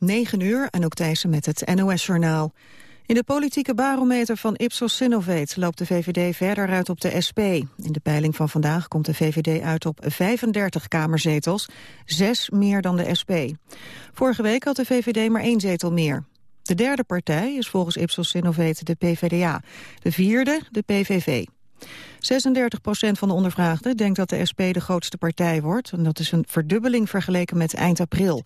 9 uur, en ook Thijssen met het NOS-journaal. In de politieke barometer van Ipsos Synovate loopt de VVD verder uit op de SP. In de peiling van vandaag komt de VVD uit op 35 kamerzetels, zes meer dan de SP. Vorige week had de VVD maar één zetel meer. De derde partij is volgens Ipsos Synovate de PVDA, de vierde de PVV. 36 procent van de ondervraagden denkt dat de SP de grootste partij wordt. En dat is een verdubbeling vergeleken met eind april.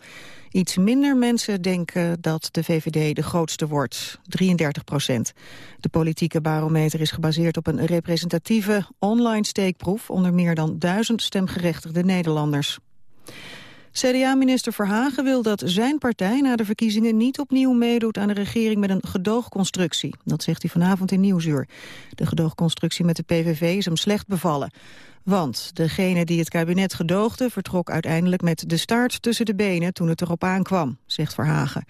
Iets minder mensen denken dat de VVD de grootste wordt. 33 procent. De politieke barometer is gebaseerd op een representatieve online steekproef... onder meer dan duizend stemgerechtigde Nederlanders. CDA-minister Verhagen wil dat zijn partij na de verkiezingen niet opnieuw meedoet aan de regering met een gedoogconstructie. Dat zegt hij vanavond in Nieuwsuur. De gedoogconstructie met de PVV is hem slecht bevallen. Want degene die het kabinet gedoogde vertrok uiteindelijk met de staart tussen de benen toen het erop aankwam, zegt Verhagen.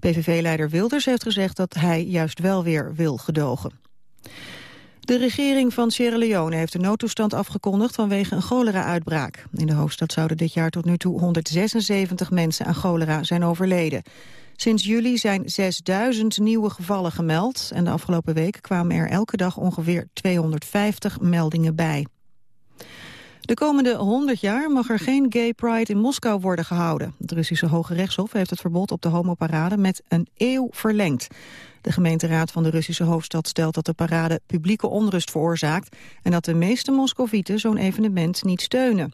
PVV-leider Wilders heeft gezegd dat hij juist wel weer wil gedogen. De regering van Sierra Leone heeft de noodtoestand afgekondigd vanwege een cholera-uitbraak. In de hoofdstad zouden dit jaar tot nu toe 176 mensen aan cholera zijn overleden. Sinds juli zijn 6000 nieuwe gevallen gemeld en de afgelopen week kwamen er elke dag ongeveer 250 meldingen bij. De komende 100 jaar mag er geen gay pride in Moskou worden gehouden. Het Russische Hoge Rechtshof heeft het verbod op de homoparade met een eeuw verlengd. De gemeenteraad van de Russische hoofdstad stelt dat de parade publieke onrust veroorzaakt... en dat de meeste Moscovieten zo'n evenement niet steunen.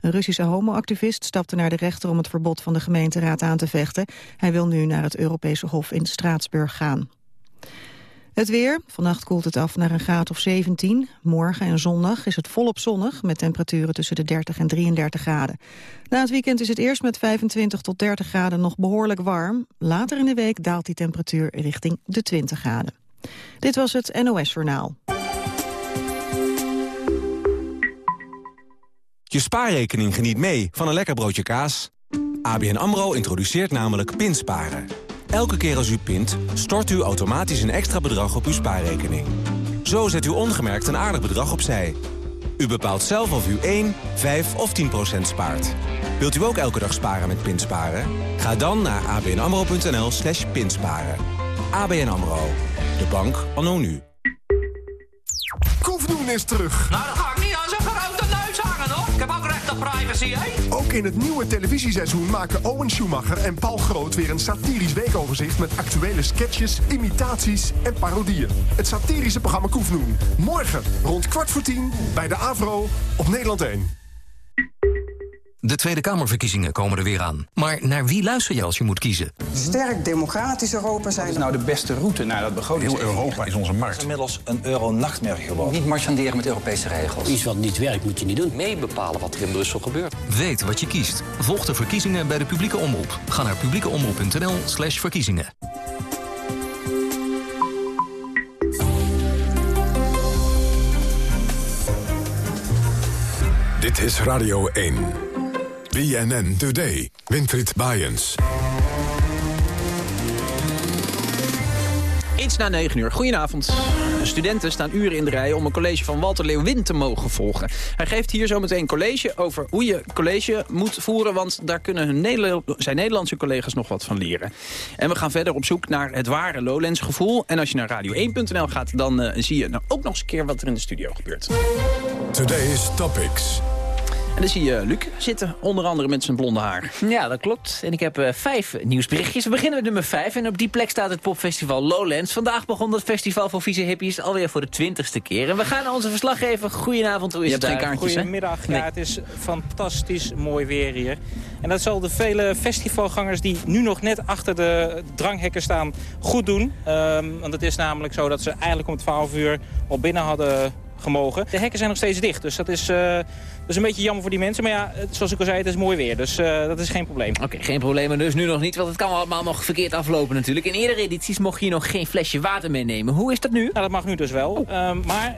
Een Russische homoactivist stapte naar de rechter om het verbod van de gemeenteraad aan te vechten. Hij wil nu naar het Europese Hof in Straatsburg gaan. Het weer. Vannacht koelt het af naar een graad of 17. Morgen en zondag is het volop zonnig... met temperaturen tussen de 30 en 33 graden. Na het weekend is het eerst met 25 tot 30 graden nog behoorlijk warm. Later in de week daalt die temperatuur richting de 20 graden. Dit was het NOS Journaal. Je spaarrekening geniet mee van een lekker broodje kaas. ABN AMRO introduceert namelijk pinsparen... Elke keer als u pint, stort u automatisch een extra bedrag op uw spaarrekening. Zo zet u ongemerkt een aardig bedrag opzij. U bepaalt zelf of u 1, 5 of 10 procent spaart. Wilt u ook elke dag sparen met pinsparen? Ga dan naar abnamro.nl slash pinsparen. ABN AMRO, de bank anno nu. Koefdoen is terug. Nou, dat ga ik niet aan privacy, hè? Ook in het nieuwe televisieseizoen maken Owen Schumacher en Paul Groot weer een satirisch weekoverzicht met actuele sketches, imitaties en parodieën. Het satirische programma Koefnoen. Morgen rond kwart voor tien bij de Avro op Nederland 1. De Tweede Kamerverkiezingen komen er weer aan. Maar naar wie luister je als je moet kiezen? Sterk democratisch Europa zijn. Wat is nou de beste route naar dat begroting? Heel Europa is onze markt. inmiddels een euro-nachtmerrie geworden. Niet marchanderen met Europese regels. Iets wat niet werkt moet je niet doen. Mee bepalen wat er in Brussel gebeurt. Weet wat je kiest. Volg de verkiezingen bij de publieke omroep. Ga naar publiekeomroep.nl slash verkiezingen. Dit is Radio 1. BNN Today. Winfried Bajens. Iets na 9 uur. Goedenavond. Studenten staan uren in de rij om een college van Walter Leeuwin te mogen volgen. Hij geeft hier zometeen college over hoe je college moet voeren... want daar kunnen hun zijn Nederlandse collega's nog wat van leren. En we gaan verder op zoek naar het ware Lowlands gevoel. En als je naar radio1.nl gaat, dan uh, zie je nou ook nog eens een keer wat er in de studio gebeurt. Today's Topics. En dan zie je Luc zitten, onder andere met zijn blonde haar. Ja, dat klopt. En ik heb uh, vijf nieuwsberichtjes. We beginnen met nummer vijf. En op die plek staat het popfestival Lowlands. Vandaag begon het festival voor vieze hippies alweer voor de twintigste keer. En we gaan naar onze verslaggever. Goedenavond, hoe is je het hebt geen kaartjes, Goedemiddag. Ja, het is fantastisch mooi weer hier. En dat zal de vele festivalgangers die nu nog net achter de dranghekken staan goed doen. Um, want het is namelijk zo dat ze eigenlijk om 12 uur al binnen hadden gemogen. De hekken zijn nog steeds dicht, dus dat is, uh, dat is een beetje jammer voor die mensen. Maar ja, zoals ik al zei, het is mooi weer, dus uh, dat is geen probleem. Oké, okay, geen probleem, dus nu nog niet, want het kan allemaal nog verkeerd aflopen natuurlijk. In eerdere edities mocht je nog geen flesje water meenemen. Hoe is dat nu? Nou, dat mag nu dus wel. Oh. Uh, maar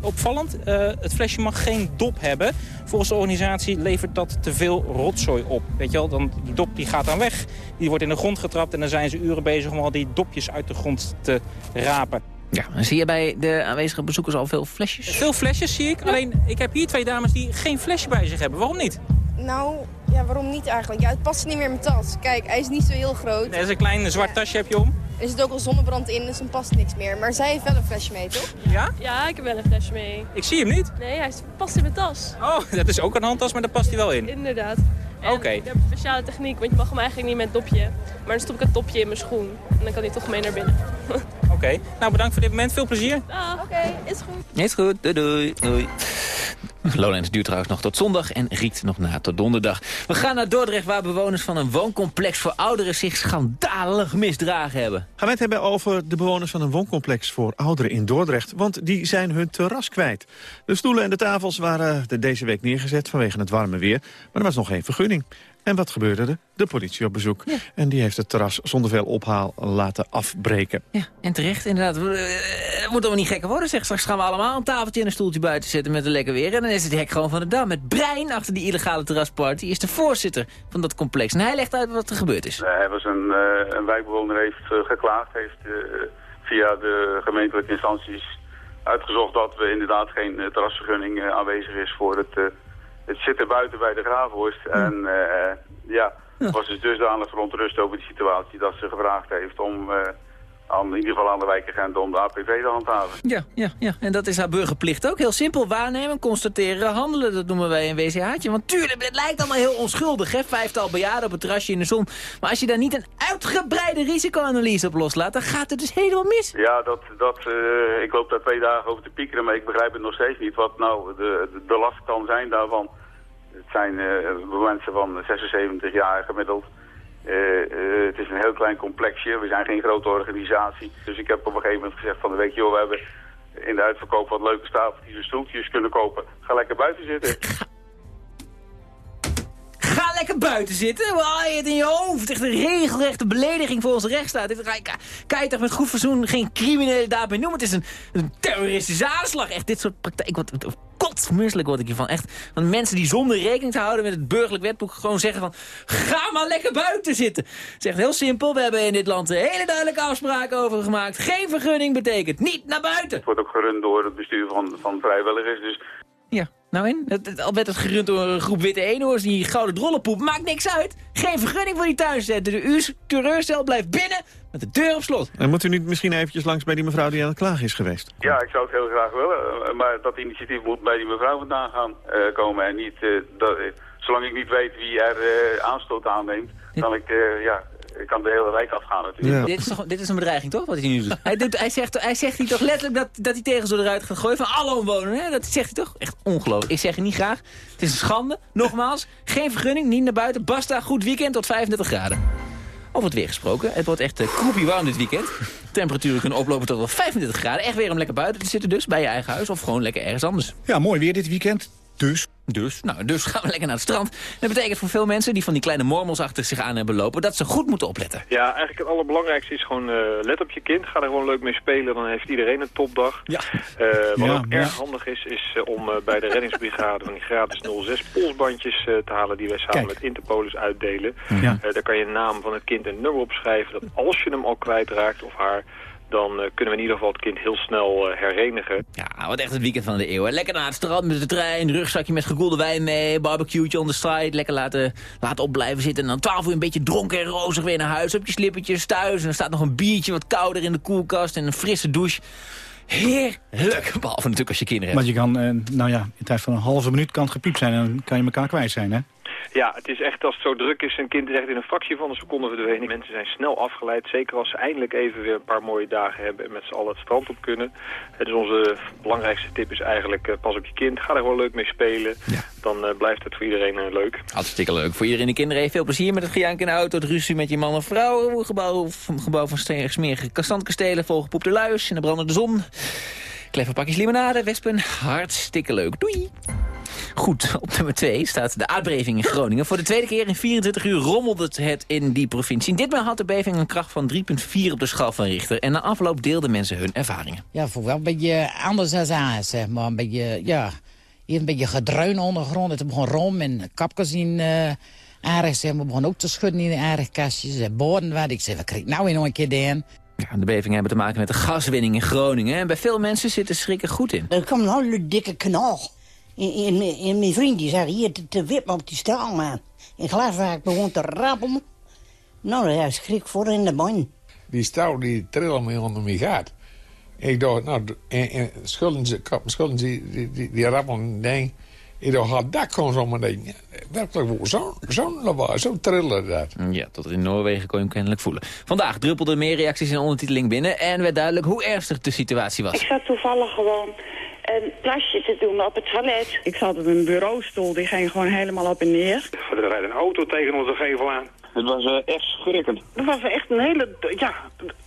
opvallend, het flesje mag geen dop hebben. Volgens de organisatie levert dat te veel rotzooi op. Weet je wel, dan, die dop die gaat dan weg, die wordt in de grond getrapt... en dan zijn ze uren bezig om al die dopjes uit de grond te rapen. Ja, zie je bij de aanwezige bezoekers al veel flesjes? Veel flesjes zie ik. Alleen, ik heb hier twee dames die geen flesje bij zich hebben. Waarom niet? Nou, Ja, waarom niet eigenlijk? Ja, het past niet meer in mijn tas. Kijk, hij is niet zo heel groot. Nee, dat is een klein zwart tasje heb je om. Er zit ook al zonnebrand in, dus dan past niks meer. Maar zij heeft wel een flesje mee, toch? Ja? Ja, ik heb wel een flesje mee. Ik zie hem niet. Nee, hij past in mijn tas. Oh, dat is ook een handtas, maar daar past hij wel in. Inderdaad. Oké. Ik heb een speciale techniek, want je mag hem eigenlijk niet met dopje. Maar dan stop ik een topje in mijn schoen. En dan kan hij toch mee naar binnen. Oké, nou bedankt voor dit moment. Veel plezier. Ah, oké, is goed. Is goed, doei doei. doei. Lowlands duurt trouwens nog tot zondag en Riet nog na tot donderdag. We gaan naar Dordrecht waar bewoners van een wooncomplex voor ouderen zich schandalig misdragen hebben. Gaan we het hebben over de bewoners van een wooncomplex voor ouderen in Dordrecht. Want die zijn hun terras kwijt. De stoelen en de tafels waren deze week neergezet vanwege het warme weer. Maar er was nog geen vergunning. En wat gebeurde er? De politie op bezoek. En die heeft het terras zonder veel ophaal laten afbreken. Ja, en terecht inderdaad. Eh, Het moet allemaal niet gekker worden. Zeg. Straks gaan we allemaal een tafeltje en een stoeltje buiten zetten met een lekker weer. En dan is het hek gewoon van de dam. Met Brein achter die illegale terrasparty is de voorzitter van dat complex. En hij legt uit wat er gebeurd is. Hij was een, eh, een wijkbewoner heeft eh, geklaagd, heeft eh, via de gemeentelijke instanties uitgezocht dat we inderdaad geen eh, terrasvergunning eh, aanwezig is voor het, het zitten buiten bij de Graafhorst. En eh, ja, was dus dusdanig verontrust over die situatie dat ze gevraagd heeft om eh, aan, in ieder geval aan de wijkagent om de APV te handhaven. Ja, ja, ja, en dat is haar burgerplicht ook. Heel simpel, waarnemen, constateren, handelen. Dat noemen wij een WCH'tje. Want tuurlijk, het lijkt allemaal heel onschuldig, hè. Vijftal bejaarden op het terrasje in de zon. Maar als je daar niet een uitgebreide risicoanalyse op loslaat... dan gaat het dus helemaal mis. Ja, dat, dat, eh, ik loop daar twee dagen over te piekeren, maar ik begrijp het nog steeds niet wat nou de, de, de last kan zijn daarvan. Het zijn eh, mensen van 76 jaar gemiddeld. Eh, eh, het is een heel klein complexje, we zijn geen grote organisatie. Dus ik heb op een gegeven moment gezegd van, weet je wel, we hebben in de uitverkoop wat leuke tafeltjes en stoeltjes kunnen kopen. Ga lekker buiten zitten. Ga lekker buiten zitten. Haal je het in je hoofd? Echt een regelrechte belediging voor onze rechtsstaat. Dit Kan je toch met goed verzoen geen criminelen daarbij noemen? Het is een, een terroristische aanslag. Echt dit soort praktijk. Wat kotsmisselijk word ik hiervan. Echt. Want mensen die zonder rekening te houden met het burgerlijk wetboek gewoon zeggen van... Ga maar lekker buiten zitten. Het is echt heel simpel. We hebben in dit land een hele duidelijke afspraken over gemaakt. Geen vergunning betekent niet naar buiten. Het wordt ook gerund door het bestuur van, van vrijwilligers, dus Ja, nou in? Het, het- al werd het gerund door een groep witte eenhoorns die gouden drollenpoep. Maakt niks uit. Geen vergunning voor die tuin zetten. De uw terreurcel blijft binnen met de deur op slot. En moet u niet misschien eventjes langs bij die mevrouw die aan het klagen is geweest? Ja, ik zou het heel graag willen. eh, Maar dat initiatief moet bij die mevrouw vandaan gaan eh, komen. En niet, eh, dat, zolang ik niet weet wie er eh, aanstoot aanneemt, kan ik, eh, ja, ik kan de hele wijk afgaan natuurlijk. Dit, is toch, dit is een bedreiging, toch? Wat hij nu doet. hij, doet hij, zegt, hij zegt hier toch letterlijk dat, dat hij tegen zo eruit gaat gooien van alle omwonenden. Hè? Dat zegt hij toch? Echt ongelooflijk. Ik zeg het niet graag. Het is een schande. Nogmaals, geen vergunning, niet naar buiten. Basta, goed weekend tot 35 graden. Over het weer gesproken. Het wordt echt uh, kroepie warm dit weekend. Temperaturen kunnen oplopen tot wel 35 graden. Echt weer om lekker buiten te zitten dus, bij je eigen huis. Of gewoon lekker ergens anders. Ja, mooi weer dit weekend. Dus? Dus, nou, dus gaan we lekker naar het strand. Dat betekent voor veel mensen die van die kleine mormels achter zich aan hebben lopen... dat ze goed moeten opletten. Ja, eigenlijk het allerbelangrijkste is gewoon eh, let op je kind. Ga er gewoon leuk mee spelen, dan heeft iedereen een topdag. Ja. Eh, wat Ja, ook ja. erg handig is, is eh, om eh, bij de reddingsbrigade van die gratis 06 polsbandjes eh, te halen... die wij samen Kijk. met Interpolis uitdelen. Ja. Eh, daar kan je de naam van het kind en nummer op schrijven. Dat als je hem al kwijtraakt of haar... dan eh, kunnen we in ieder geval het kind heel snel eh, herenigen. Ja, wat echt het weekend van de eeuw. hè. Lekker naar het strand met de trein, rugzakje met gekoelde wijn mee, barbecueetje on the side. Lekker laten, laten op blijven zitten en dan 12 uur een beetje dronken en rozig weer naar huis. Op je slippertjes thuis en er staat nog een biertje wat kouder in de koelkast en een frisse douche. Heerlijk, behalve natuurlijk als je kinderen Want hebt. je kan, eh, nou ja, in tijd van een halve minuut kan het gepiept zijn... en dan kan je elkaar kwijt zijn, hè? Ja, het is echt als het zo druk is, een kind is echt in een fractie van een seconde verdwenen. Mensen zijn snel afgeleid, zeker als ze eindelijk even weer een paar mooie dagen hebben en met z'n allen het strand op kunnen. Dus onze belangrijkste tip is eigenlijk, eh, pas op je kind, ga er gewoon leuk mee spelen. Dan eh, blijft het voor iedereen eh, leuk. Hartstikke leuk. Voor iedereen de kinderen heeft veel plezier met het gejank in de auto. Het ruzie met je man of vrouw. Gebouw, gebouw van smerige kastantkastelen. Volgepoepte luis in de brandende zon. Kleffe pakjes limonade, wespen. Hartstikke leuk. Doei. Goed, op nummer 2 staat de aardbeving in Groningen. Voor de tweede keer in 24 uur rommelde het in die provincie. Ditmaal had de beving een kracht van 3,4 op de schaal van Richter. En na afloop deelden mensen hun ervaringen. Ja, voor wel een beetje anders dan aan, zeg maar. Een beetje, ja, hier een beetje gedreun ondergrond. Het begon rom en kapjes in uh, aardig, zeg maar. begon ook te schudden in de aardig kastjes. En borden wat. Ik zei, wat krijg ik nou weer nog een keer in? Ja, de bevingen hebben te maken met de gaswinning in Groningen. En bij veel mensen zit de schrik er goed in. Er kwam een hele dikke knal. En, en, en mijn vriend die zei hier te, te wippen op die straal, man. in glaswerk begon te rappen. Nou, daar schrik voor in de ban. Die stouw die trillen me onder mijn gaat. Ik dacht, nou, en, en schulden ze, schulden ze, die, die, die rappelen ding. Ik dacht, had dat gewoon zo maar ding. Werkelijk, zo'n zo lawaai, zo trillen dat. Ja, tot in Noorwegen kon je hem kennelijk voelen. Vandaag druppelden meer reacties en ondertiteling binnen... en werd duidelijk hoe ernstig de situatie was. Ik zat toevallig gewoon een plasje te doen op het toilet. Ik zat op een bureaustoel, die ging gewoon helemaal op en neer. Er rijdt een auto tegen onze gevel aan. Het was uh, echt schrikkend. Dat was echt een hele, ja,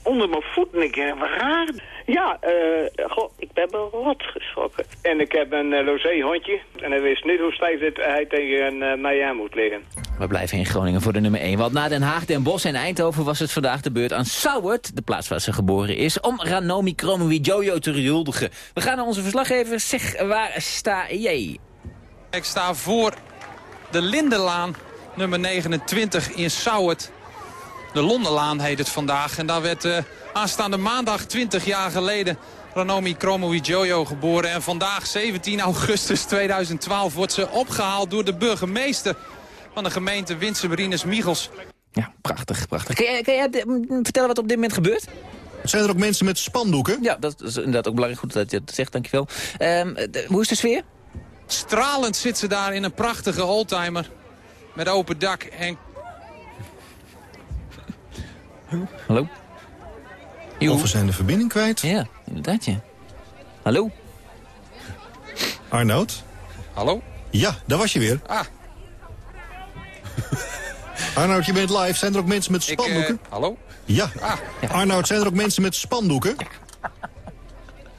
onder mijn voet. En ik raar. Ja, uh, goh, ik ben wel rot geschrokken. En ik heb een uh, logé-hondje. En hij wist niet hoe stijf het, hij tegen uh, mij aan moet liggen. We blijven in Groningen voor de nummer 1. Want na Den Haag, Den Bosch en Eindhoven was het vandaag de beurt aan Sauwert, de plaats waar ze geboren is, om Ranomi Kromowidjojo te huldigen. We gaan naar onze verslaggever. Zeg, waar sta jij? Ik sta voor de Lindenlaan nummer 29 in Sauwert. De Londenlaan heet het vandaag. En daar werd uh, aanstaande maandag 20 jaar geleden Ranomi Kromowidjojo geboren. En vandaag, 17 augustus 2012, wordt ze opgehaald door de burgemeester van de gemeente Winsen Michels. Ja, prachtig, prachtig. Kun jij, kun jij vertellen wat op dit moment gebeurt? Zijn er ook mensen met spandoeken? Ja, dat is inderdaad ook belangrijk. Goed dat je dat zegt, dankjewel. Um, de, hoe is de sfeer? Stralend zit ze daar in een prachtige oldtimer. Met open dak en... Hallo? Of we zijn de verbinding kwijt. Ja, inderdaad, ja. Hallo? Arnoud? Hallo? Ja, daar was je weer. Ah. Arnoud, je bent live. Zijn er ook mensen met spandoeken? Ik, uh, hallo? Ja. Ah. Arnoud, zijn er ook mensen met spandoeken?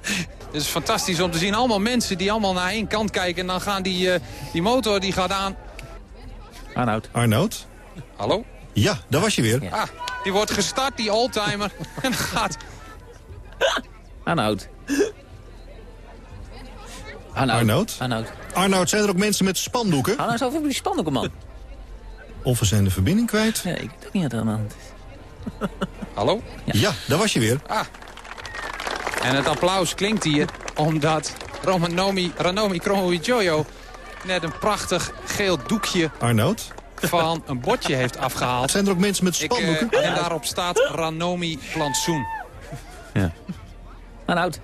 Het is fantastisch om te zien. Allemaal mensen die allemaal naar één kant kijken. En dan gaan die, uh, die motor die gaat aan. Arnoud. Arnoud? Hallo? Ja, daar was je weer. Ja. Ah, die wordt gestart, die oldtimer. en gaat... Arnoud. Arnoud. Arnoud. Arnoud. Arnoud, zijn er ook mensen met spandoeken? Arnoud, zoveel die spandoeken, man. Of we zijn de verbinding kwijt. Ja, ik weet ook niet wat er aan de hand is. Hallo? Ja. ja, daar was je weer. Ah. En het applaus klinkt hier omdat Romanomi, Ranomi Kromowidjojo net een prachtig geel doekje... Arnoud? van een bordje heeft afgehaald. Zijn er ook mensen met spandoeken? Ik, uh, en daarop staat Ranomi Plantsoen. Ja. Arnoud.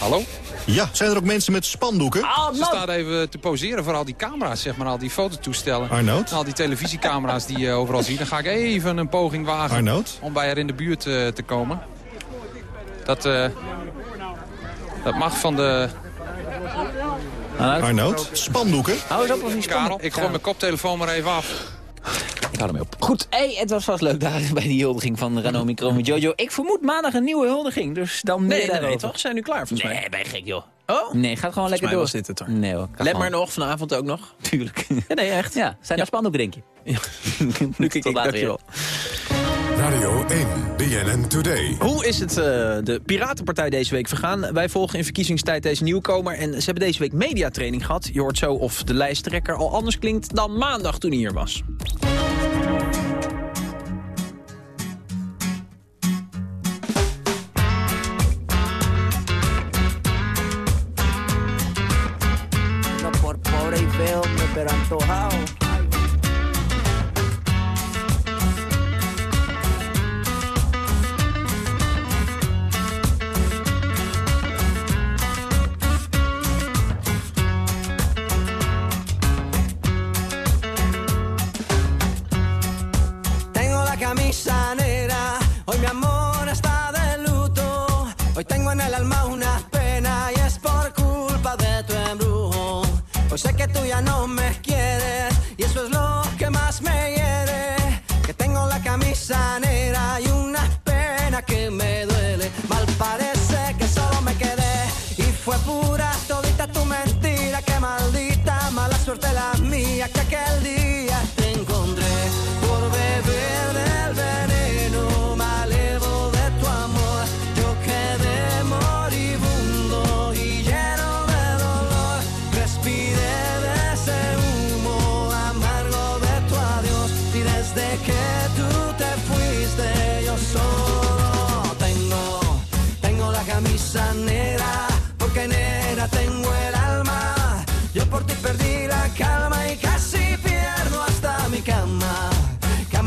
Hallo? Ja, zijn er ook mensen met spandoeken? Ah, Ze staat even te poseren voor al die camera's, zeg maar, al die fototoestellen. Arnoud? Al die televisiecamera's die je overal ziet. Dan ga ik even een poging wagen Arnoud? om bij haar in de buurt uh, te komen. Dat, uh, dat mag van de... Arnoud? Spandoeken? Hou eens op of Karel, ik gooi mijn koptelefoon maar even af. Ik hou ermee op. Goed, hey, het was vast leuk daar bij die huldiging van Ranomi Kromo Jojo. Ik vermoed maandag een nieuwe huldiging, dus dan nee, meer nee, nee, toch? Zijn nu klaar volgens nee, mij? Nee, ben je gek joh. Oh? Nee, gaat gewoon lekker door. was dit het hoor. Nee hoor. Let gewoon... maar nog, vanavond ook nog. Tuurlijk. Ja, nee, echt. Ja, zijn er spandoeken denk je? Ja. nu kijk ik, dankjewel. Radio 1, BNN Today. Hoe is het uh, de Piratenpartij deze week vergaan? Wij volgen in verkiezingstijd deze nieuwkomer en ze hebben deze week mediatraining gehad. Je hoort zo of de lijsttrekker al anders klinkt dan maandag toen hij hier was. No por pobre y feo, pero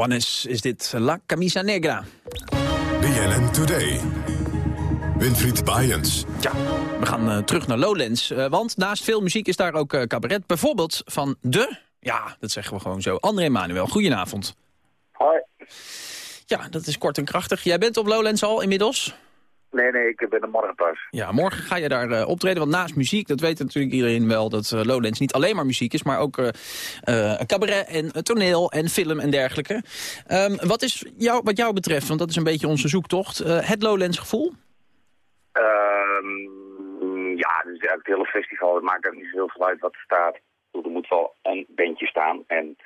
Juanes is dit La Camisa Negra. BNN Today. Winfried Bajens. Ja, we gaan eh, terug naar Lowlands. eh, want naast veel muziek is daar ook eh, cabaret. Bijvoorbeeld van de... Ja, dat zeggen we gewoon zo. André Manuel, goedenavond. Hoi. Ja, dat is kort en krachtig. Jij bent op Lowlands al inmiddels? Nee, nee, ik ben er morgen pas. Ja, morgen ga je daar eh, optreden. Want naast muziek, dat weet natuurlijk iedereen wel... dat eh, Lowlands niet alleen maar muziek is... maar ook eh, cabaret en toneel en film en dergelijke. Ehm, wat is jou, wat jou betreft, want dat is een beetje onze zoektocht... het Lowlands gevoel? Ehm, ja, dus eigenlijk het hele festival, het maakt ook niet zo heel veel uit wat er staat. Er moet wel een bandje staan en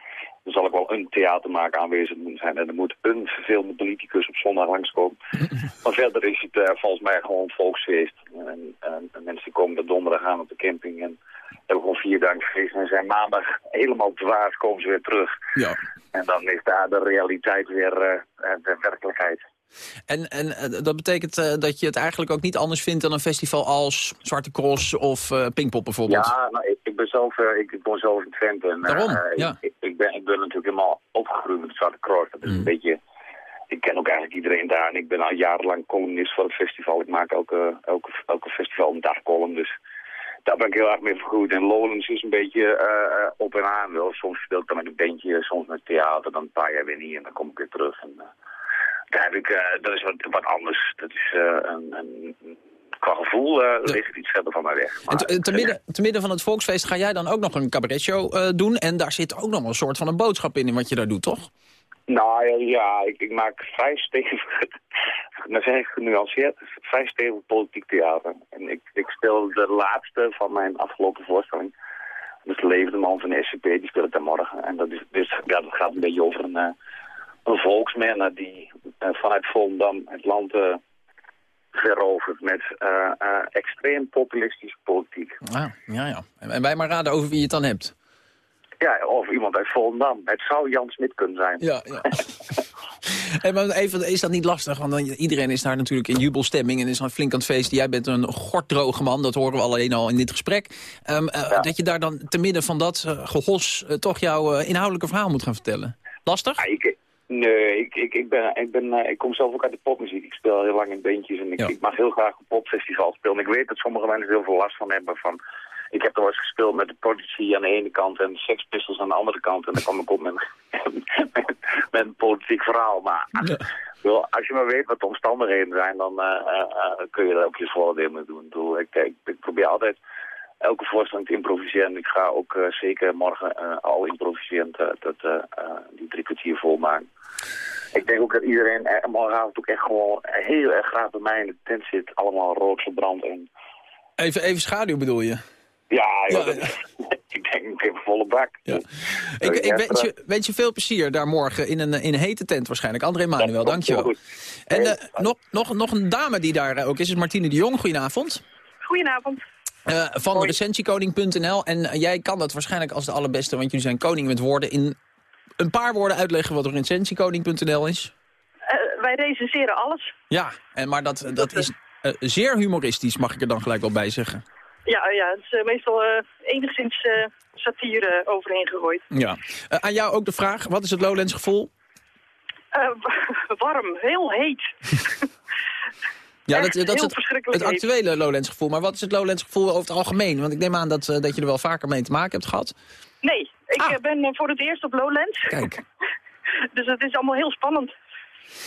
er zal ook wel een theatermaker aanwezig moeten zijn. En er moet een vervelende politicus op zondag langskomen. maar verder is het eh, volgens mij gewoon volksfeest. En, en- en mensen komen er donderdag aan op de camping en hebben gewoon vier dagen feest. En zijn maandag helemaal dwaas komen ze weer terug. Ja. En dan is daar de realiteit weer eh, de werkelijkheid. En, en eh, dat betekent dat je het eigenlijk ook niet anders vindt dan een festival als Zwarte Cross of eh Pinkpop bijvoorbeeld. Ja, nou, ik, ik ben zelf, eh, ik, woon zelf in Twente. En, eh, Daarom, ja. ik, ik, ben, ik ben natuurlijk helemaal opgegroeid met de Zwarte Cross. Dat is Mm. een beetje... Ik ken ook eigenlijk iedereen daar. En ik ben al jarenlang columnist voor het festival. Ik maak elke, elke, elke festival een dagcolumn. Dus daar ben ik heel erg mee vergoed. En Lowlands is een beetje eh, op en aan. Wel. Soms speel ik dan met een bandje, soms met theater. Dan een paar jaar weer niet en dan kom ik weer terug. En, daar heb ik, dat is wat, wat anders. Dat is een, een, qua gevoel eh, ligt het iets verder van mij weg. En te, te, midden, te midden van het volksfeest ga jij dan ook nog een cabaretshow eh, doen. En daar zit ook nog wel een soort van een boodschap in, in wat je daar doet, toch? Nou ja, ik, ik maak vrij stevig, dan zeg ik genuanceerd, vrij stevig politiek theater. En ik, ik speel de laatste van mijn afgelopen voorstelling. Dus de levende man van de SCP, die speel ik dan morgen. En dat, is, dus, ja, dat gaat een beetje over een, eh, een die eh, vanuit Volendam het land verovert met eh, eh, extreem populistische politiek. Ah, ja, ja. En, wij maar raden over wie je het dan hebt. Ja, of iemand uit Volendam. Het zou Jan Smit kunnen zijn. Ja, ja. Hey, maar even, is dat niet lastig? Want dan, iedereen is daar natuurlijk in jubelstemming en is dan flink aan het feesten. Jij bent een gorddroge man, dat horen we alleen al in dit gesprek. Ehm, eh, Dat je daar dan te midden van dat gehos toch jouw inhoudelijke verhaal moet gaan vertellen. Lastig? Ja, ik, nee, ik, ik, ik, ben, ik, ben, uh, ik kom zelf ook uit de popmuziek. Ik speel heel lang in bandjes en ik, ja. ik mag heel graag op popfestivals spelen. Ik weet dat sommige mensen heel veel last van hebben van... Ik heb er wel eens gespeeld met de Prodigy aan de ene kant en Sex Pistols aan de andere kant. En dan kwam ik op met, met, met een politiek verhaal. Maar ja. wel, als je maar weet wat de omstandigheden zijn, dan uh, uh, kun je er ook je voordeel mee doen. Ik, ik, ik, probeer altijd elke voorstelling te improviseren. Ik ga ook eh, zeker morgen eh, al improviserend eh, dat, eh, eh, die drie kwartier volmaken. Ik denk ook dat iedereen eh, morgenavond ook echt gewoon heel erg graag bij mij in de tent zit. Allemaal rood verbrand en... Even, even schaduw bedoel je? Ja, joh, dat- ik denk ik heb volle bak. Ik, ik wens, je, wens je veel plezier daar morgen in een, in een hete tent waarschijnlijk. André Manuel, dankjewel. En eh, nog, nog, nog een dame die daar eh, ook is, is Martine de Jong. Goedenavond. Goedenavond. Eh, van recensiekoning.nl. En eh, jij kan dat waarschijnlijk als de allerbeste, want jullie zijn koning met woorden. In een paar woorden uitleggen wat recensiekoning.nl is. Eh, wij recenseren alles. Ja, en, maar dat, dat is eh, zeer humoristisch, mag ik er dan gelijk wel bij zeggen. Ja, ja het is eh, meestal enigszins satire overheen gegooid. Ja. Aan jou ook de vraag, wat is het Lowlands gevoel? Warm, heel heet. Ja, Echt dat, dat is het, het actuele Lowlands gevoel. Maar wat is het Lowlands gevoel over het algemeen? Want ik neem aan dat, dat je er wel vaker mee te maken hebt gehad. Nee, ik eh, ben eh, voor het eerst op Lowlands. Kijk. dus het is allemaal heel spannend.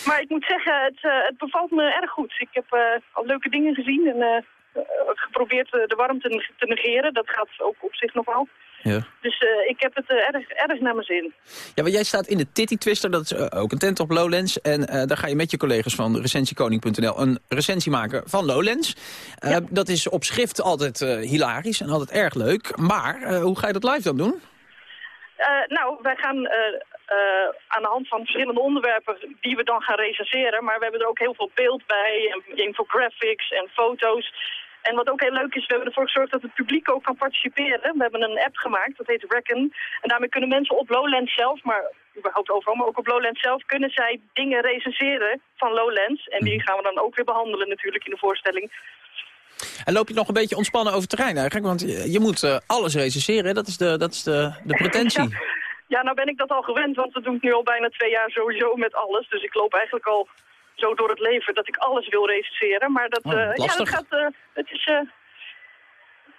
Maar ik moet zeggen, het, eh, het bevalt me erg goed. Ik heb al leuke dingen gezien en geprobeerd de warmte te negeren. Dat gaat ook op zich nog wel. Ja. Dus ik heb het erg, erg naar mijn zin. Ja, want jij staat in de Titty Twister, dat is ook een tent op Lowlands. En daar ga je met je collega's van recensiekoning.nl een recensie maken van Lowlands. Dat is op schrift altijd hilarisch en altijd erg leuk. Maar hoe ga je dat live dan doen? Eh, nou, wij gaan eh, eh, aan de hand van verschillende onderwerpen die we dan gaan recenseren. Maar we hebben er ook heel veel beeld bij, en infographics en foto's. En wat ook heel leuk is, we hebben ervoor gezorgd dat het publiek ook kan participeren. We hebben een app gemaakt, dat heet Reckon. En daarmee kunnen mensen op Lowlands zelf, maar überhaupt overal, maar ook op Lowlands zelf, kunnen zij dingen recenseren van Lowlands. En die gaan we dan ook weer behandelen natuurlijk in de voorstelling. En loop je nog een beetje ontspannen over terrein eigenlijk? Want je, je moet eh, alles recenseren, dat is de, dat is de, de pretentie. Ja, nou ben ik dat al gewend, want dat doe ik nu al bijna twee jaar sowieso met alles. Dus ik loop eigenlijk al zo door het leven dat ik alles wil recenseren. Maar dat, Oh, eh, ja, dat gaat, eh, het is,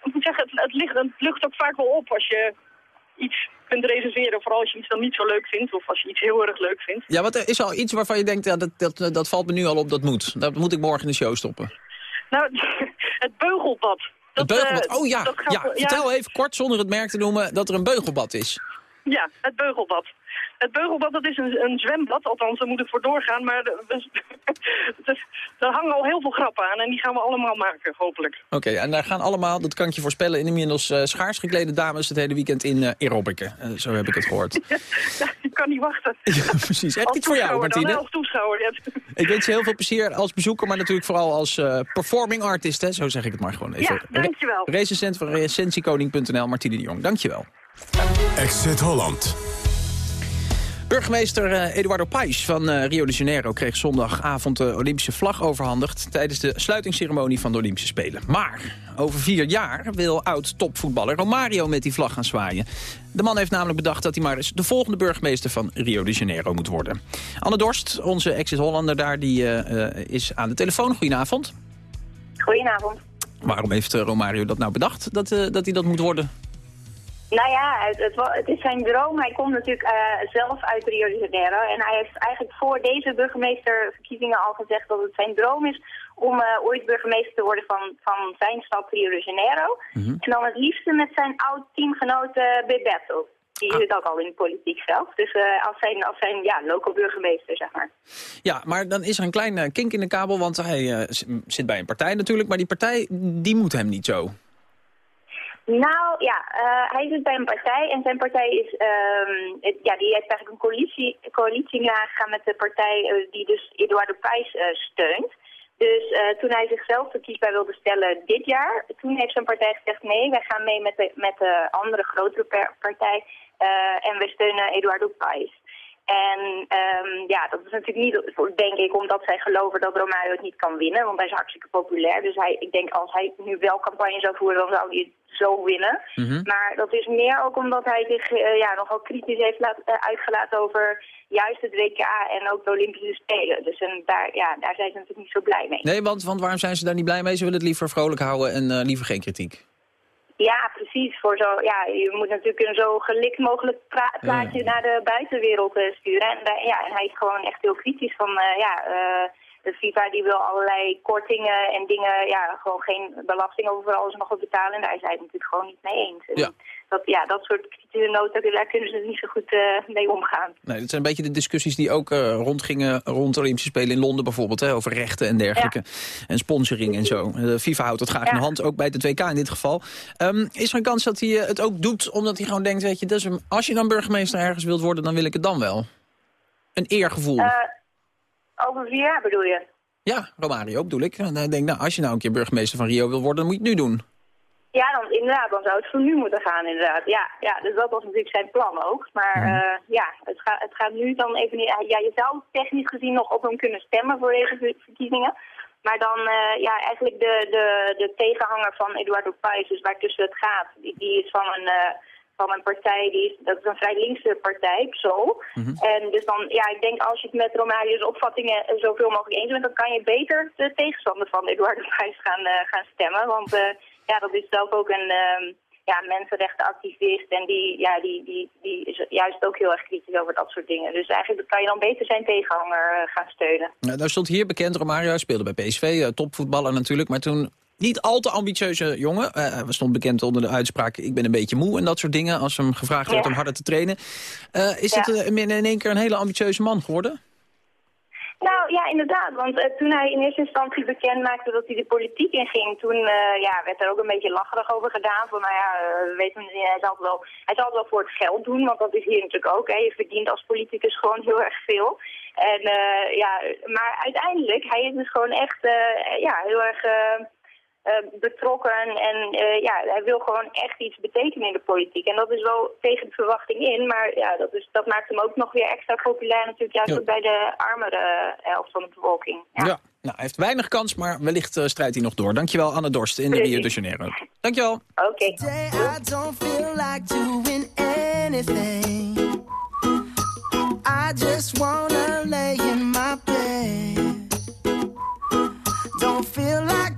ik moet zeggen, het, het, ligt, het lucht ook vaak wel op als je iets kunt recenseren. Vooral als je iets dan niet zo leuk vindt of als je iets heel erg leuk vindt. Ja, wat er is al iets waarvan je denkt, ja, dat, dat, dat valt me nu al op, dat moet. Dat moet ik morgen in de show stoppen. Nou, het beugelbad. Het beugelbad, eh, oh ja, dat gaat- ja. vertel even kort, zonder het merk te noemen, dat er een beugelbad is. Ja, het beugelbad. Het beugelbad dat is een, een zwembad, althans, daar moet ik voor doorgaan. Maar de- we- dus, daar hangen al heel veel grappen aan en die gaan we allemaal maken, hopelijk. Oké, en daar gaan allemaal, dat kan ik je voorspellen, inmiddels eh, schaars geklede dames het hele weekend in eh. Eh, zo heb ik het gehoord. Ik kan niet wachten. Ja, precies. Heb ik voor jou, dan, Martine? als toeschouwer. ja. Ik wens je heel veel plezier als bezoeker, maar natuurlijk vooral als eh, performing artist. Hè? Zo zeg ik het maar gewoon even. Ja, dankjewel. Re recensent van recensiekoning.nl, Martine de Jong. Dankjewel. Exit Holland. Burgemeester eh, Eduardo Paes van eh, Rio de Janeiro kreeg zondagavond de Olympische vlag overhandigd tijdens de sluitingsceremonie van de Olympische Spelen. Maar over vier jaar wil oud-topvoetballer Romario met die vlag gaan zwaaien. De man heeft namelijk bedacht dat hij maar eens de volgende burgemeester van Rio de Janeiro moet worden. Anne Dorst, onze exit-Hollander daar, die eh, is aan de telefoon. Goedenavond. Goedenavond. Waarom heeft Romario dat nou bedacht, dat, dat hij dat moet worden? Nou ja, het, het, is zijn droom. Hij komt natuurlijk eh, zelf uit Rio de Janeiro. En hij heeft eigenlijk voor deze burgemeesterverkiezingen al gezegd dat het zijn droom is om eh, ooit burgemeester te worden van, van zijn stad Rio de Janeiro. En dan het liefste met zijn oud-teamgenoot eh, Bebeto. Die zit ook al in de politiek zelf. Dus eh, als zijn, als zijn ja, local burgemeester, zeg maar. Ja, maar dan is er een klein eh, kink in de kabel, want hij zit bij een partij natuurlijk. Maar die partij, die moet hem niet zo. Nou ja, eh, hij zit bij een partij en zijn partij is, ehm, het- ja, die heeft eigenlijk een coalitie, coalitie met de partij eh, die dus Eduardo Paes eh, steunt. Dus toen hij zichzelf verkiesbaar wilde stellen dit jaar, toen heeft zijn partij gezegd nee, wij gaan mee met de, met de andere grotere partij en we steunen Eduardo Paes. En ehm, ja, dat is natuurlijk niet, denk ik, omdat zij geloven dat Romario het niet kan winnen. Want hij is hartstikke populair. Dus hij, ik denk als hij nu wel campagne zou voeren, dan zou hij het zo winnen. Maar dat is meer ook omdat hij zich eh, ja, nogal kritisch heeft laat, eh, uitgelaten over juist het WK en ook de Olympische Spelen. Dus en daar, ja, daar zijn ze natuurlijk niet zo blij mee. Nee, want, want waarom zijn ze daar niet blij mee? Ze willen het liever vrolijk houden en eh, liever geen kritiek. Ja, precies. Voor zo, ja, je moet natuurlijk een zo gelikt mogelijk plaatje naar de buitenwereld eh, sturen. En, ja, en hij is gewoon echt heel kritisch van, eh, ja, eh, de FIFA die wil allerlei kortingen en dingen, ja, gewoon geen belasting over alles nog wat betalen. En daar is hij het natuurlijk gewoon niet mee eens. En Ja. Dat, ja, dat soort kritische noten, daar kunnen ze niet zo goed eh, mee omgaan. Nee, dat zijn een beetje de discussies die ook eh, rondgingen rond de Olympische Spelen in Londen bijvoorbeeld. Hè, over rechten en dergelijke. En sponsoring en zo. De FIFA houdt dat graag in de hand, ook bij het WK in dit geval. Ehm, is er een kans dat hij eh, het ook doet omdat hij gewoon denkt, weet je, als je dan burgemeester ergens wilt worden, dan wil ik het dan wel. Een eergevoel. Over vier jaar bedoel je? Ja, Romario bedoel ik. En hij denkt, nou, als je nou een keer burgemeester van Rio wil worden, dan moet je het nu doen. Ja, dan, inderdaad, dan zou het voor nu moeten gaan, inderdaad. Ja, ja, dus dat was natuurlijk zijn plan ook. Maar eh, ja, het, gaat het gaat nu dan even niet... Ja, je zou technisch gezien nog op hem kunnen stemmen voor deze ver- verkiezingen. Maar dan, eh, ja, eigenlijk de, de, de tegenhanger van Eduardo Paes, dus waartussen het gaat, die, die is van een, eh, van een partij, die is, dat is een vrij linkse partij, PSOL. En dus dan, ja, ik denk als je het met Romario's opvattingen eh, zoveel mogelijk eens bent, dan kan je beter de tegenstander van Eduardo Paes gaan, eh, gaan stemmen. Want eh, ja, dat is zelf ook een ehm, ja, mensenrechtenactivist en die, ja, die, die, die is juist ook heel erg kritisch over dat soort dingen. Dus eigenlijk kan je dan beter zijn tegenhanger gaan steunen. Nou, daar stond hier bekend, Romario speelde bij PSV, topvoetballer natuurlijk, maar toen niet al te ambitieuze jongen. Eh we stond bekend onder de uitspraak, ik ben een beetje moe en dat soort dingen, als hem gevraagd werd Ja. om harder te trainen. Eh, is Ja. het eh, in in één keer een hele ambitieuze man geworden? Nou ja, inderdaad. Want eh, toen hij in eerste instantie bekend maakte dat hij de politiek inging, toen eh, ja, werd er ook een beetje lacherig over gedaan. Van nou ja, eh, we weten, hij zal, het wel, hij zal het wel voor het geld doen, want dat is hier natuurlijk ook. Hè. Je verdient als politicus gewoon heel erg veel. En eh, ja, maar uiteindelijk, hij is dus gewoon echt eh, ja, heel erg eh, eh, betrokken en eh, ja, hij wil gewoon echt iets betekenen in de politiek. En dat is wel tegen de verwachting in, maar ja, dat, is, dat maakt hem ook nog weer extra populair natuurlijk, juist Ja. ook bij de armere eh, helft van de bevolking. Ja. Nou, hij heeft weinig kans, maar wellicht eh, strijdt hij nog door. Dankjewel, Anne Dorst in Rio de Janeiro. Dankjewel. Oké. Today I don't feel like doing anything. I just wanna lay in my bed. Don't feel like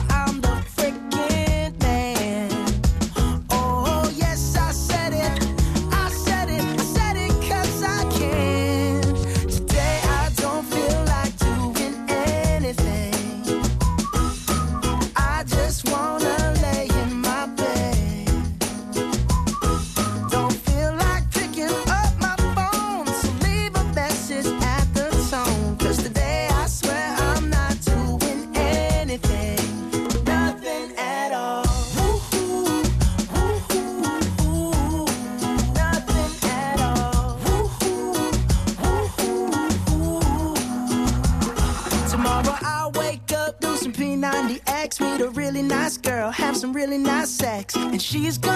she's gone.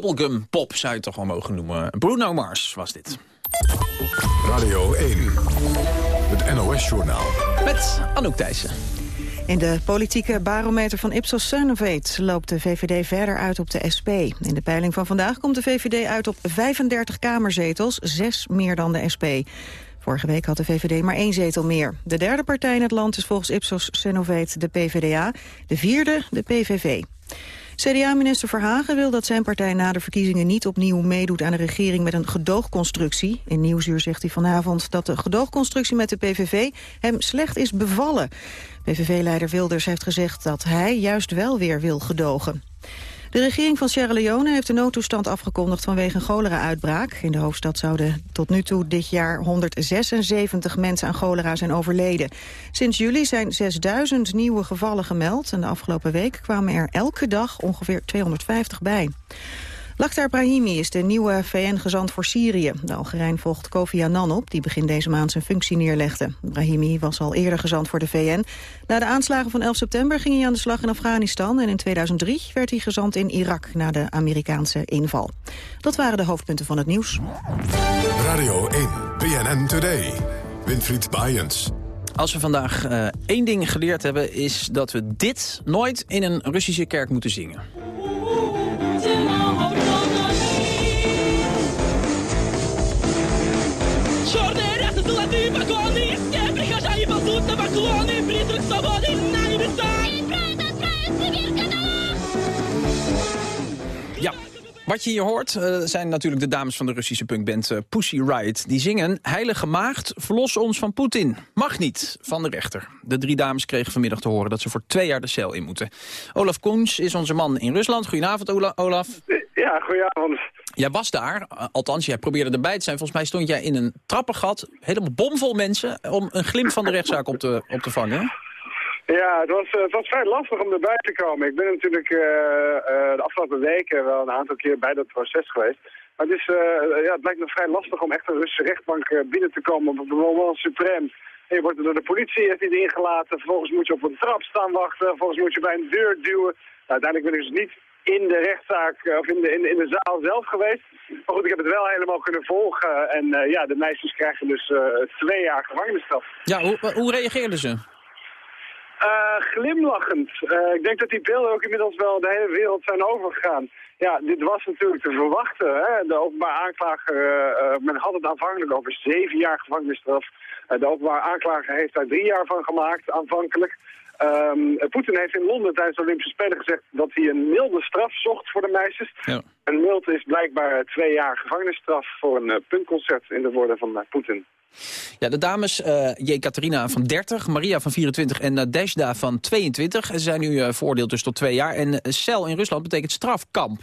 Bubblegum pop zou je het toch wel mogen noemen. Bruno Mars was dit. Radio 1, het NOS-journaal. Met Anouk Thijssen. In de politieke barometer van Ipsos Synovate loopt de VVD verder uit op de SP. In de peiling van vandaag komt de VVD uit op 35 kamerzetels, zes meer dan de SP. Vorige week had de VVD maar één zetel meer. De derde partij in het land is volgens Ipsos Synovate de PvdA, de vierde de PVV. CDA-minister Verhagen wil dat zijn partij na de verkiezingen niet opnieuw meedoet aan de regering met een gedoogconstructie. In Nieuwsuur zegt hij vanavond dat de gedoogconstructie met de PVV hem slecht is bevallen. PVV-leider Wilders heeft gezegd dat hij juist wel weer wil gedogen. De regering van Sierra Leone heeft de noodtoestand afgekondigd vanwege een cholera-uitbraak. In de hoofdstad zouden tot nu toe dit jaar 176 mensen aan cholera zijn overleden. Sinds juli zijn 6000 nieuwe gevallen gemeld en de afgelopen week kwamen er elke dag ongeveer 250 bij. Lakhdar Brahimi is de nieuwe VN-gezant voor Syrië. De Algerijn volgt Kofi Annan op, die begin deze maand zijn functie neerlegde. Brahimi was al eerder gezant voor de VN. Na de aanslagen van 11 september ging hij aan de slag in Afghanistan... en in 2003 werd hij gezant in Irak na de Amerikaanse inval. Dat waren de hoofdpunten van het nieuws. Radio 1, BNN Today. Winfried Bajens. Als we vandaag uh, één ding geleerd hebben... is dat we dit nooit in een Russische kerk moeten zingen. вагоны, все прихожане ползут на поклоны, призрак свободы на небесах. Wat je hier hoort uh, zijn natuurlijk de dames van de Russische punkband uh, Pussy Riot. Die zingen Heilige Maagd, verlos ons van Poetin. Mag niet, van de rechter. De drie dames kregen vanmiddag te horen dat ze voor twee jaar de cel in moeten. Olaf Koens is onze man in Rusland. Goedenavond, Ola Olaf. Ja, goedenavond. Jij was daar, althans jij probeerde erbij te zijn. Volgens mij stond jij in een trappengat, helemaal bomvol mensen... om een glimp van de rechtszaak op te, op te vangen. Ja, het was, het was vrij lastig om erbij te komen. Ik ben natuurlijk uh, uh, de afgelopen weken wel een aantal keer bij dat proces geweest. Maar het, is, ja, het lijkt me vrij lastig om echt een Russische rechtbank binnen te komen op het moment suprem. En je wordt door de politie heeft niet ingelaten. Vervolgens moet je op een trap staan wachten. Vervolgens moet je bij een deur duwen. Nou, uiteindelijk ben ik dus niet in de rechtszaak of in de, in de zaal zelf geweest. Maar goed, ik heb het wel helemaal kunnen volgen. En ja, de meisjes krijgen dus twee jaar gevangenisstraf. Ja, hoe, hoe reageerden ze? Uh, glimlachend. Uh, ik denk dat die beelden ook inmiddels wel de hele wereld zijn overgegaan. Ja, dit was natuurlijk te verwachten. Hè? De openbaar aanklager, uh, men had het aanvankelijk over zeven jaar gevangenisstraf. de openbaar aanklager heeft daar drie jaar van gemaakt, aanvankelijk. Um, Poetin heeft in Londen tijdens de Olympische Spelen gezegd dat hij een milde straf zocht voor de meisjes. Ja. En mild is blijkbaar twee jaar gevangenisstraf voor een puntconcert in de woorden van Poetin. Ja, de dames uh, Jekaterina van 30, Maria van 24 en Nadezhda van 22. Ze zijn nu uh, veroordeeld dus tot twee jaar. En cel in Rusland betekent strafkamp.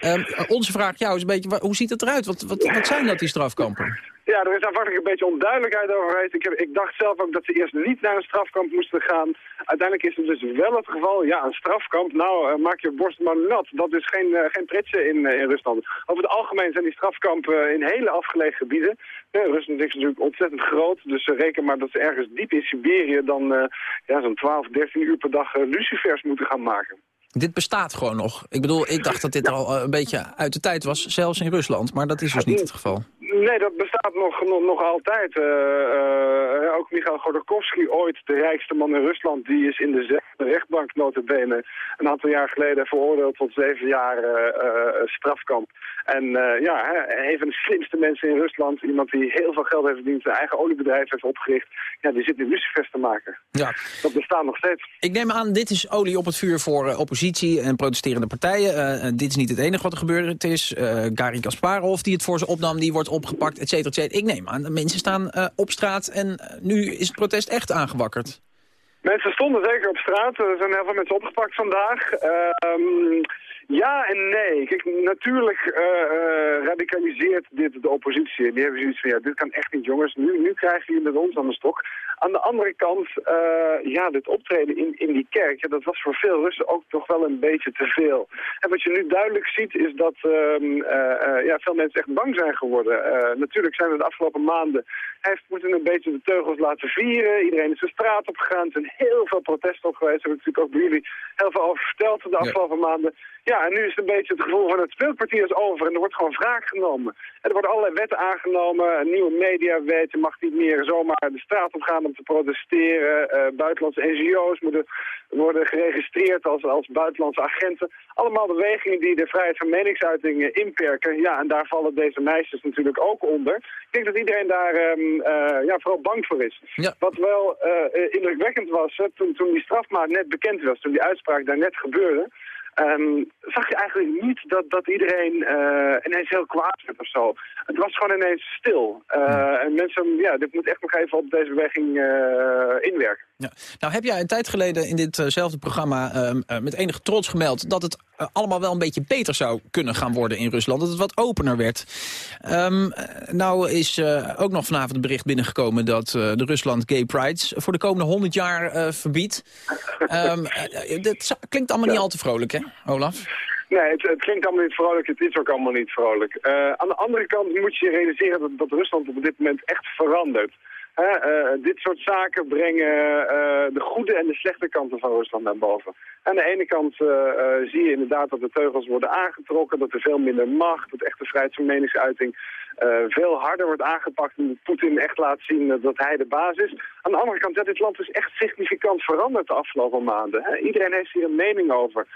Uh, onze vraag jou is een beetje, hoe ziet het eruit? Wat, wat, wat zijn dat, die strafkampen? Ja, er is aanvankelijk een beetje onduidelijkheid over geweest. Ik, heb, ik dacht zelf ook dat ze eerst niet naar een strafkamp moesten gaan. Uiteindelijk is het dus wel het geval. Ja, een strafkamp, nou uh, maak je borst maar nat. Dat is geen, uh, geen pretje in, uh, in Rusland. Over het algemeen zijn die strafkampen in hele afgelegen gebieden. Rusland is natuurlijk ontzettend groot. Dus reken maar dat ze ergens diep in Siberië dan ja, zo'n 12, 13 uur per dag lucifers moeten gaan maken. Dit bestaat gewoon nog. Ik bedoel, ik dacht dat dit al een beetje uit de tijd was, zelfs in Rusland. Maar dat is dus niet het geval. Nee, dat bestaat nog, nog, nog altijd. Uh, uh, ook Michail Godorkovsky, ooit de rijkste man in Rusland, die is in de rechtbank notabene een aantal jaar geleden veroordeeld tot zeven jaar uh, strafkamp. En ja, hè, een van de slimste mensen in Rusland, iemand die heel veel geld heeft verdiend, zijn eigen oliebedrijf heeft opgericht, ja, die zit nu lucifers te maken. Ja. Dat bestaat nog steeds. Ik neem aan, dit is olie op het vuur voor oppositie en protesterende partijen. dit is niet het enige wat er gebeurd is. Gary Kasparov, die het voor ze opnam, die wordt opgepakt, et et cetera. Ik neem aan, mensen staan uh, op straat en uh, nu is het protest echt aangewakkerd. Mensen stonden zeker op straat. Er zijn heel veel mensen opgepakt vandaag. Um, ja en nee. Kijk, natuurlijk uh, radicaliseert dit de oppositie. Die hebben zoiets van, ja, dit kan echt niet, jongens. Nu, nu krijgen jullie met ons aan de stok. Aan de andere kant, uh, ja, dit optreden in, in die kerk, ja, dat was voor veel Russen ook toch wel een beetje te veel. En wat je nu duidelijk ziet, is dat uh, uh, ja, veel mensen echt bang zijn geworden. natuurlijk zijn er de afgelopen maanden, hij heeft Poetin een beetje de teugels laten vieren. Iedereen is de straat op gegaan. Er zijn heel veel protesten op geweest. Daar heb ik natuurlijk ook bij jullie heel veel over verteld de afgelopen ja. maanden. Ja, en nu is het een beetje het gevoel van het speelkwartier is over en er wordt gewoon wraak genomen. Er worden allerlei wetten aangenomen, een nieuwe mediawet, je mag niet meer zomaar de straat op gaan om te protesteren. Uh, buitenlandse NGO's moeten worden geregistreerd als, als buitenlandse agenten. Allemaal bewegingen die de vrijheid van meningsuiting inperken. Ja, en daar vallen deze meisjes natuurlijk ook onder. Ik denk dat iedereen daar um, ja, vooral bang voor is. Wat wel uh, indrukwekkend was, toen, toen die strafmaat net bekend was, toen die uitspraak daar net gebeurde... Um, zag je eigenlijk niet dat, dat iedereen uh, ineens heel kwaad werd of zo. Het was gewoon ineens stil. Uh, en mensen, ja, dit moet echt nog even op deze beweging uh, inwerken. Ja. Nou heb jij een tijd geleden in ditzelfde programma ehm, met enige trots gemeld... dat het allemaal wel een beetje beter zou kunnen gaan worden in Rusland. Dat het wat opener werd. Um, nou is ook nog vanavond het bericht binnengekomen... dat de Rusland Gay Prides voor de komende 100 jaar verbiedt. dat klinkt allemaal niet al te vrolijk, hè, Olaf? Nee, het, klinkt allemaal niet vrolijk, het is ook allemaal niet vrolijk. Uh, aan de andere kant moet je realiseren dat Rusland op dit moment echt verandert. Uh, dit soort zaken brengen uh, de goede en de slechte kanten van Rusland naar boven. Aan de ene kant zie je inderdaad dat de teugels worden aangetrokken, dat er veel minder macht, dat echte vrijheid van meningsuiting veel harder wordt aangepakt en Poetin echt laat zien dat hij de baas is. Aan de andere kant, ja, dit land is echt significant veranderd de afgelopen maanden. Hè. Iedereen heeft hier een mening over.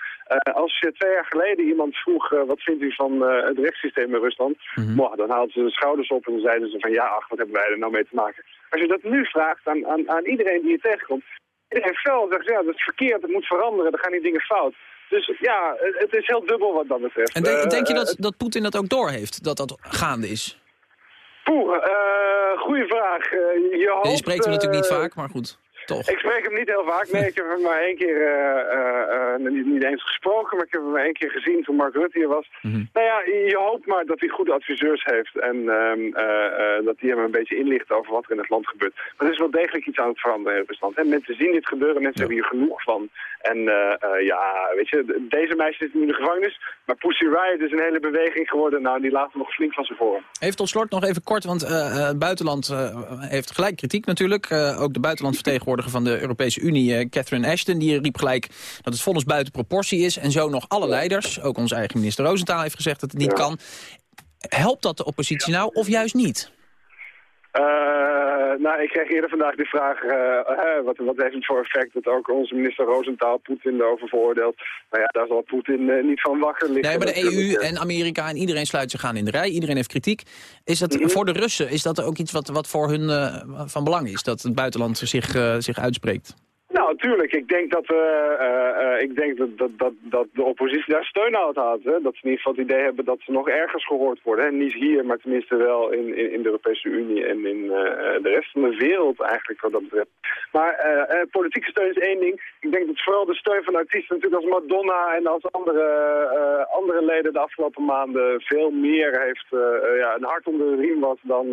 Als je twee jaar geleden iemand vroeg, wat vindt u van het rechtssysteem in Rusland? Mm -hmm. dan haalden ze de schouders op en zeiden ze van ja, ach, wat hebben wij er nou mee te maken? Als je dat nu vraagt aan, aan, aan iedereen die je tegenkomt, iedereen fel zegt, ja, dat is verkeerd, het moet veranderen, er gaan die dingen fout. Dus ja, het is heel dubbel wat dat betreft. En denk, denk je dat, dat Poetin dat ook doorheeft, dat dat gaande is? Poeh, uh, goede vraag. Je, hoopt, je spreekt hem natuurlijk niet vaak, maar goed. Toch. Ik spreek hem niet heel vaak. Nee, ik heb hem maar één keer, uh, niet, niet, eens gesproken, maar ik heb hem maar één keer gezien toen Mark Rutte hier was. Mm -hmm. Nou ja, je hoopt maar dat hij goede adviseurs heeft en uh, dat die hem een beetje inlichten over wat er in het land gebeurt. Maar er is wel degelijk iets aan het veranderen in Rusland. En mensen zien dit gebeuren, mensen ja. hebben hier genoeg van. En ja, weet je, deze meisje zit nu in de gevangenis, maar Pussy Riot is een hele beweging geworden. Nou, die laten nog flink van ze voor. Even tot slot nog even kort, want het buitenland heeft gelijk kritiek natuurlijk. ook de buitenlandvertegenwoordiger van de Europese Unie, uh, Catherine Ashton... die riep gelijk dat het vonnis buiten proportie is. En zo nog alle leiders, ook onze eigen minister Roosentaal heeft gezegd dat het niet kan. Helpt dat de oppositie nou of juist niet? Uh, nou, ik kreeg eerder vandaag die vraag, uh, wat, wat heeft het voor effect dat ook onze minister Roosentaal Poetin erover veroordeelt. Nou ja, daar zal Poetin niet van wakker liggen. Nee, maar de EU en Amerika en iedereen sluit zich aan in de rij. Iedereen heeft kritiek. Is dat mm -hmm. voor de Russen, is dat ook iets wat, wat voor hun van belang is? Dat het buitenland zich, zich uitspreekt? Nou, tuurlijk. Ik denk dat, uh, uh, ik denk dat, dat, dat, dat de oppositie daar steun aan had. Hè? Dat ze in ieder geval het idee hebben dat ze nog ergens gehoord worden. Hè? Niet hier, maar tenminste wel in, in, in de Europese Unie en in de rest van de wereld eigenlijk wat dat betreft. Maar politieke steun is één ding. Ik denk dat vooral de steun van artiesten natuurlijk als Madonna en als andere, andere leden de afgelopen maanden veel meer heeft ja, een hart onder de riem was dan,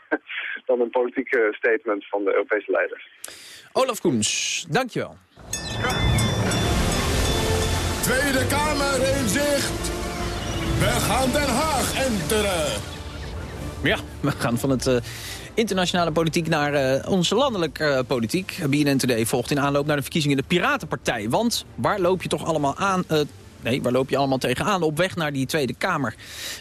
dan een politieke statement van de Europese leiders. Olaf Koens, dankjewel. Tweede Kamer in zicht. We gaan Den Haag enteren. Ja, we gaan van het uh, internationale politiek naar uh, onze landelijke uh, politiek. BNN Today volgt in aanloop naar de verkiezingen de Piratenpartij. Want waar loop je toch allemaal aan... Nee, waar loop je allemaal tegenaan op weg naar die Tweede Kamer?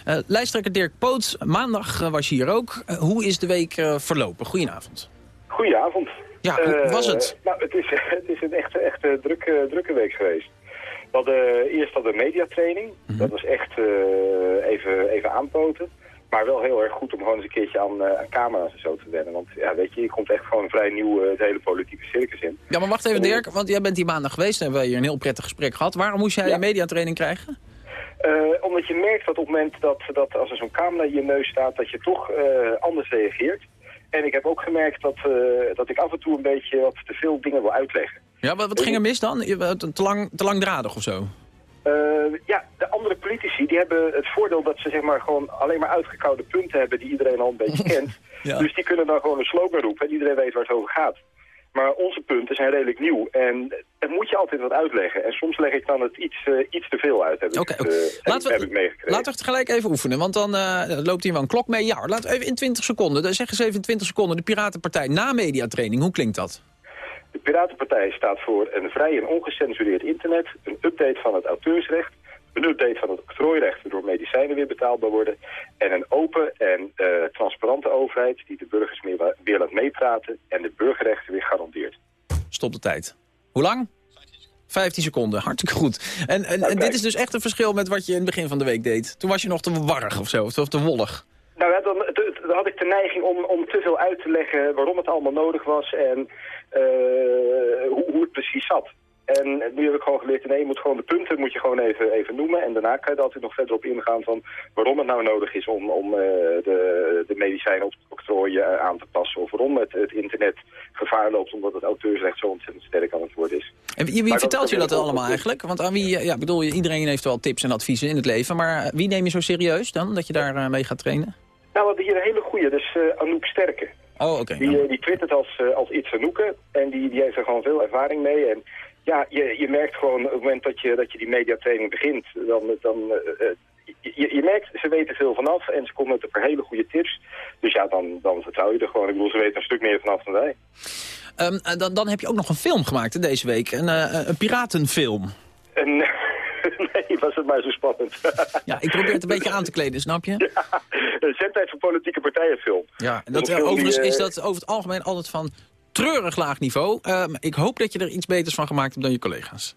Uh, lijsttrekker Dirk Poot, maandag was je hier ook. Uh, hoe is de week uh, verlopen? Goedenavond. Goedenavond. Ja, hoe was het? nou, het is, het is een echt, echt drukke, drukke week geweest. We hadden eerst al de mediatraining. Mm -hmm. Dat was echt even, even aanpoten. Maar wel heel erg goed om gewoon eens een keertje aan, aan camera's en zo te wennen. Want ja, weet je, je komt echt gewoon vrij nieuw het hele politieke circus in. Ja, maar wacht even Dirk, want jij bent die maandag geweest en hebben we hier een heel prettig gesprek gehad. Waarom moest jij ja. een mediatraining krijgen? Uh, omdat je merkt dat op het moment dat, dat als er zo'n camera in je neus staat, dat je toch anders reageert. En ik heb ook gemerkt dat, uh, dat ik af en toe een beetje wat te veel dingen wil uitleggen. Ja, wat, wat ging er mis dan? Te, lang, te langdradig of zo? Uh, ja, de andere politici die hebben het voordeel dat ze zeg maar gewoon alleen maar uitgekoude punten hebben die iedereen al een beetje kent. ja. Dus die kunnen dan gewoon een slogan roepen en iedereen weet waar het over gaat. Maar onze punten zijn redelijk nieuw en dan moet je altijd wat uitleggen. En soms leg ik dan het iets, uh, iets te veel uit, heb, okay, ik, uh, laten we, heb ik meegekregen. Laten we het gelijk even oefenen, want dan uh, loopt hier wel een klok mee. Ja, laten we even in 20 seconden, dan zeggen ze even in 20 seconden... de Piratenpartij na mediatraining, hoe klinkt dat? De Piratenpartij staat voor een vrij en ongecensureerd internet... een update van het auteursrecht een update van het octrooirecht waardoor medicijnen weer betaalbaar worden. En een open en uh, transparante overheid die de burgers meer, weer laat meepraten en de burgerrechten weer garandeert. Stop de tijd. Hoe lang? 15 seconden, hartstikke goed. En, en, en, dit is dus echt een verschil met wat je in het begin van de week deed. Toen was je nog te warrig of zo, of te wollig. Nou ja, dan, dan had ik de neiging om, om te veel uit te leggen waarom het allemaal nodig was en uh, hoe, hoe het precies zat. En nu heb ik gewoon geleerd, nee, je moet gewoon de punten moet je gewoon even, even noemen. En daarna kan je er altijd nog verder op ingaan van waarom het nou nodig is om, om uh, de, de medicijnen op het octrooi uh, aan te passen. Of waarom het, het internet gevaar loopt omdat het auteursrecht zo ontzettend sterk aan het worden is. En wie, wie vertelt je dat allemaal eigenlijk? Want aan wie, ja, bedoel, iedereen heeft wel tips en adviezen in het leven. Maar wie neem je zo serieus dan, dat je daar uh, mee gaat trainen? Nou, we hebben hier een hele goede, dus Anouk Sterke. Oh, oké. Okay, die, ja. die twittert als, als iets Anouk en die, die heeft er gewoon veel ervaring mee. En ja, je, je merkt gewoon op het moment dat je, dat je die mediatraining begint, dan, dan uh, je, je, merkt, ze weten veel vanaf en ze komen met een paar hele goede tips. Dus ja, dan, dan vertrouw je er gewoon. Ik bedoel, ze weten een stuk meer vanaf dan wij. Um, dan, dan heb je ook nog een film gemaakt hè, deze week, een, uh, een piratenfilm. Een, nee, was het maar zo spannend. ja, ik probeer het een beetje aan te kleden, snap je? Ja, een zendtijd voor politieke partijenfilm. Ja, en dat, overigens die, is dat over het algemeen altijd van treurig laag niveau. Uh, ik hoop dat je er iets beters van gemaakt hebt dan je collega's.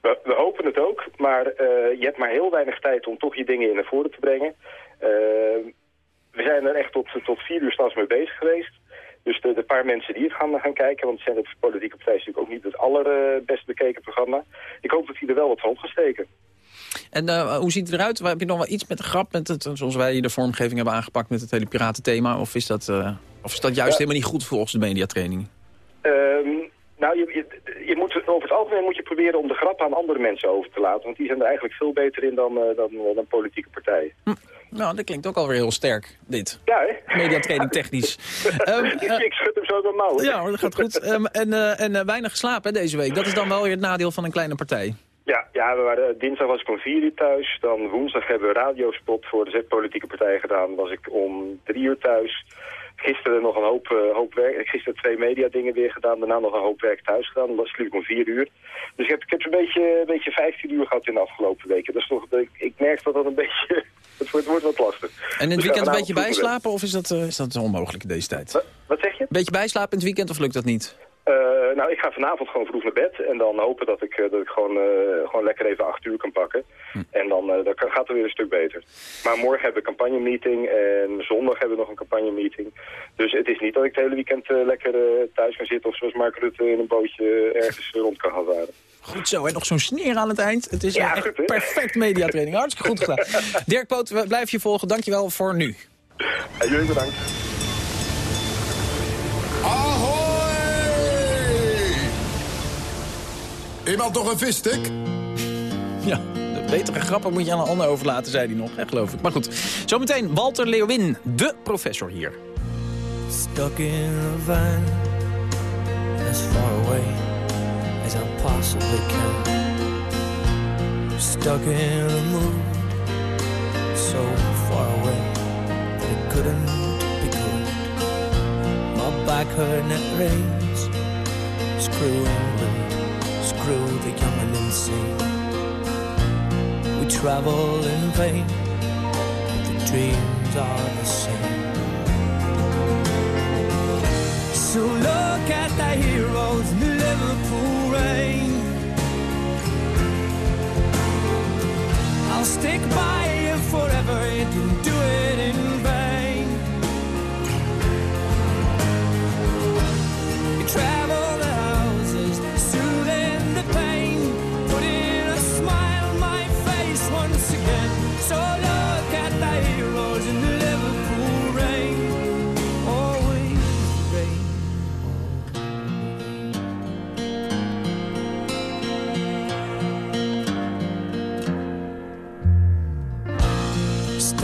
We, we hopen het ook, maar uh, je hebt maar heel weinig tijd om toch je dingen in naar voren te brengen. Uh, we zijn er echt tot, tot vier uur s'nachts mee bezig geweest. Dus de, de, paar mensen die het gaan, gaan kijken, want het zijn de politieke partijen natuurlijk ook niet het allerbest bekeken programma. Ik hoop dat die er wel wat van op steken. En uh, hoe ziet het eruit? Heb je nog wel iets met de grap, met het, zoals wij de vormgeving hebben aangepakt met het hele piratenthema? Of is dat, uh, of is dat juist ja. helemaal niet goed volgens de mediatraining? Um, nou, je, je, je, moet, over het algemeen moet je proberen om de grap aan andere mensen over te laten. Want die zijn er eigenlijk veel beter in dan, uh, dan, dan politieke partijen. Hm. Nou, dat klinkt ook alweer heel sterk, dit. Ja, hè? Mediatraining technisch. um, ik, ik schud hem zo met mouwen. Ja, dat gaat goed. Um, en uh, en weinig geslapen deze week. Dat is dan wel weer het nadeel van een kleine partij. Ja, ja we waren, dinsdag was ik om vier uur thuis. Dan woensdag hebben we radiospot voor de Z-politieke partij gedaan. Was ik om drie uur thuis. Gisteren nog een hoop, uh, hoop werk. Gisteren twee media dingen weer gedaan. Daarna nog een hoop werk thuis gedaan. Dan sliep om vier uur. Dus ik heb, ik heb een beetje, een beetje 15 uur gehad in de afgelopen weken. Dat is toch, ik, ik merk dat dat een beetje... Het wordt, wat lastig. En in het weekend een beetje bijslapen of is dat, uh, is dat onmogelijk in deze tijd? Wat, wat zeg je? Beetje bijslapen in het weekend of lukt dat niet? Uh, nou, ik ga vanavond gewoon vroeg naar bed en dan hopen dat ik, uh, dat ik gewoon, uh, gewoon lekker even acht uur kan pakken. Hm. En dan, dan gaat het weer een stuk beter. Maar morgen hebben we een campagnemeeting en zondag hebben we nog een campagnemeeting. Dus het is niet dat ik het hele weekend lekker thuis kan zitten of zoals Mark Rutte in een bootje ergens rond kan gaan varen. Goed zo, en nog zo'n sneer aan het eind. Het is ja, echt goed, perfect mediatraining. Hartstikke goed gedaan. Dirk Poot, we blijven je volgen. Dankjewel voor nu. En jullie bedankt. Iemand nog een visstick? Ja, de betere grappen moet je aan een ander overlaten, zei hij nog, hè, geloof ik. Maar goed, zometeen Walter Leeuwin, de professor hier. Stuck in a van, as far away as I possibly can. Stuck in a mood, so far away that it couldn't be good. My back hurt and it rains, screw Screw the young and insane. We travel in vain, but the dreams are the same. So look at the heroes in the Liverpool rain. I'll stick by you forever, can do it in vain.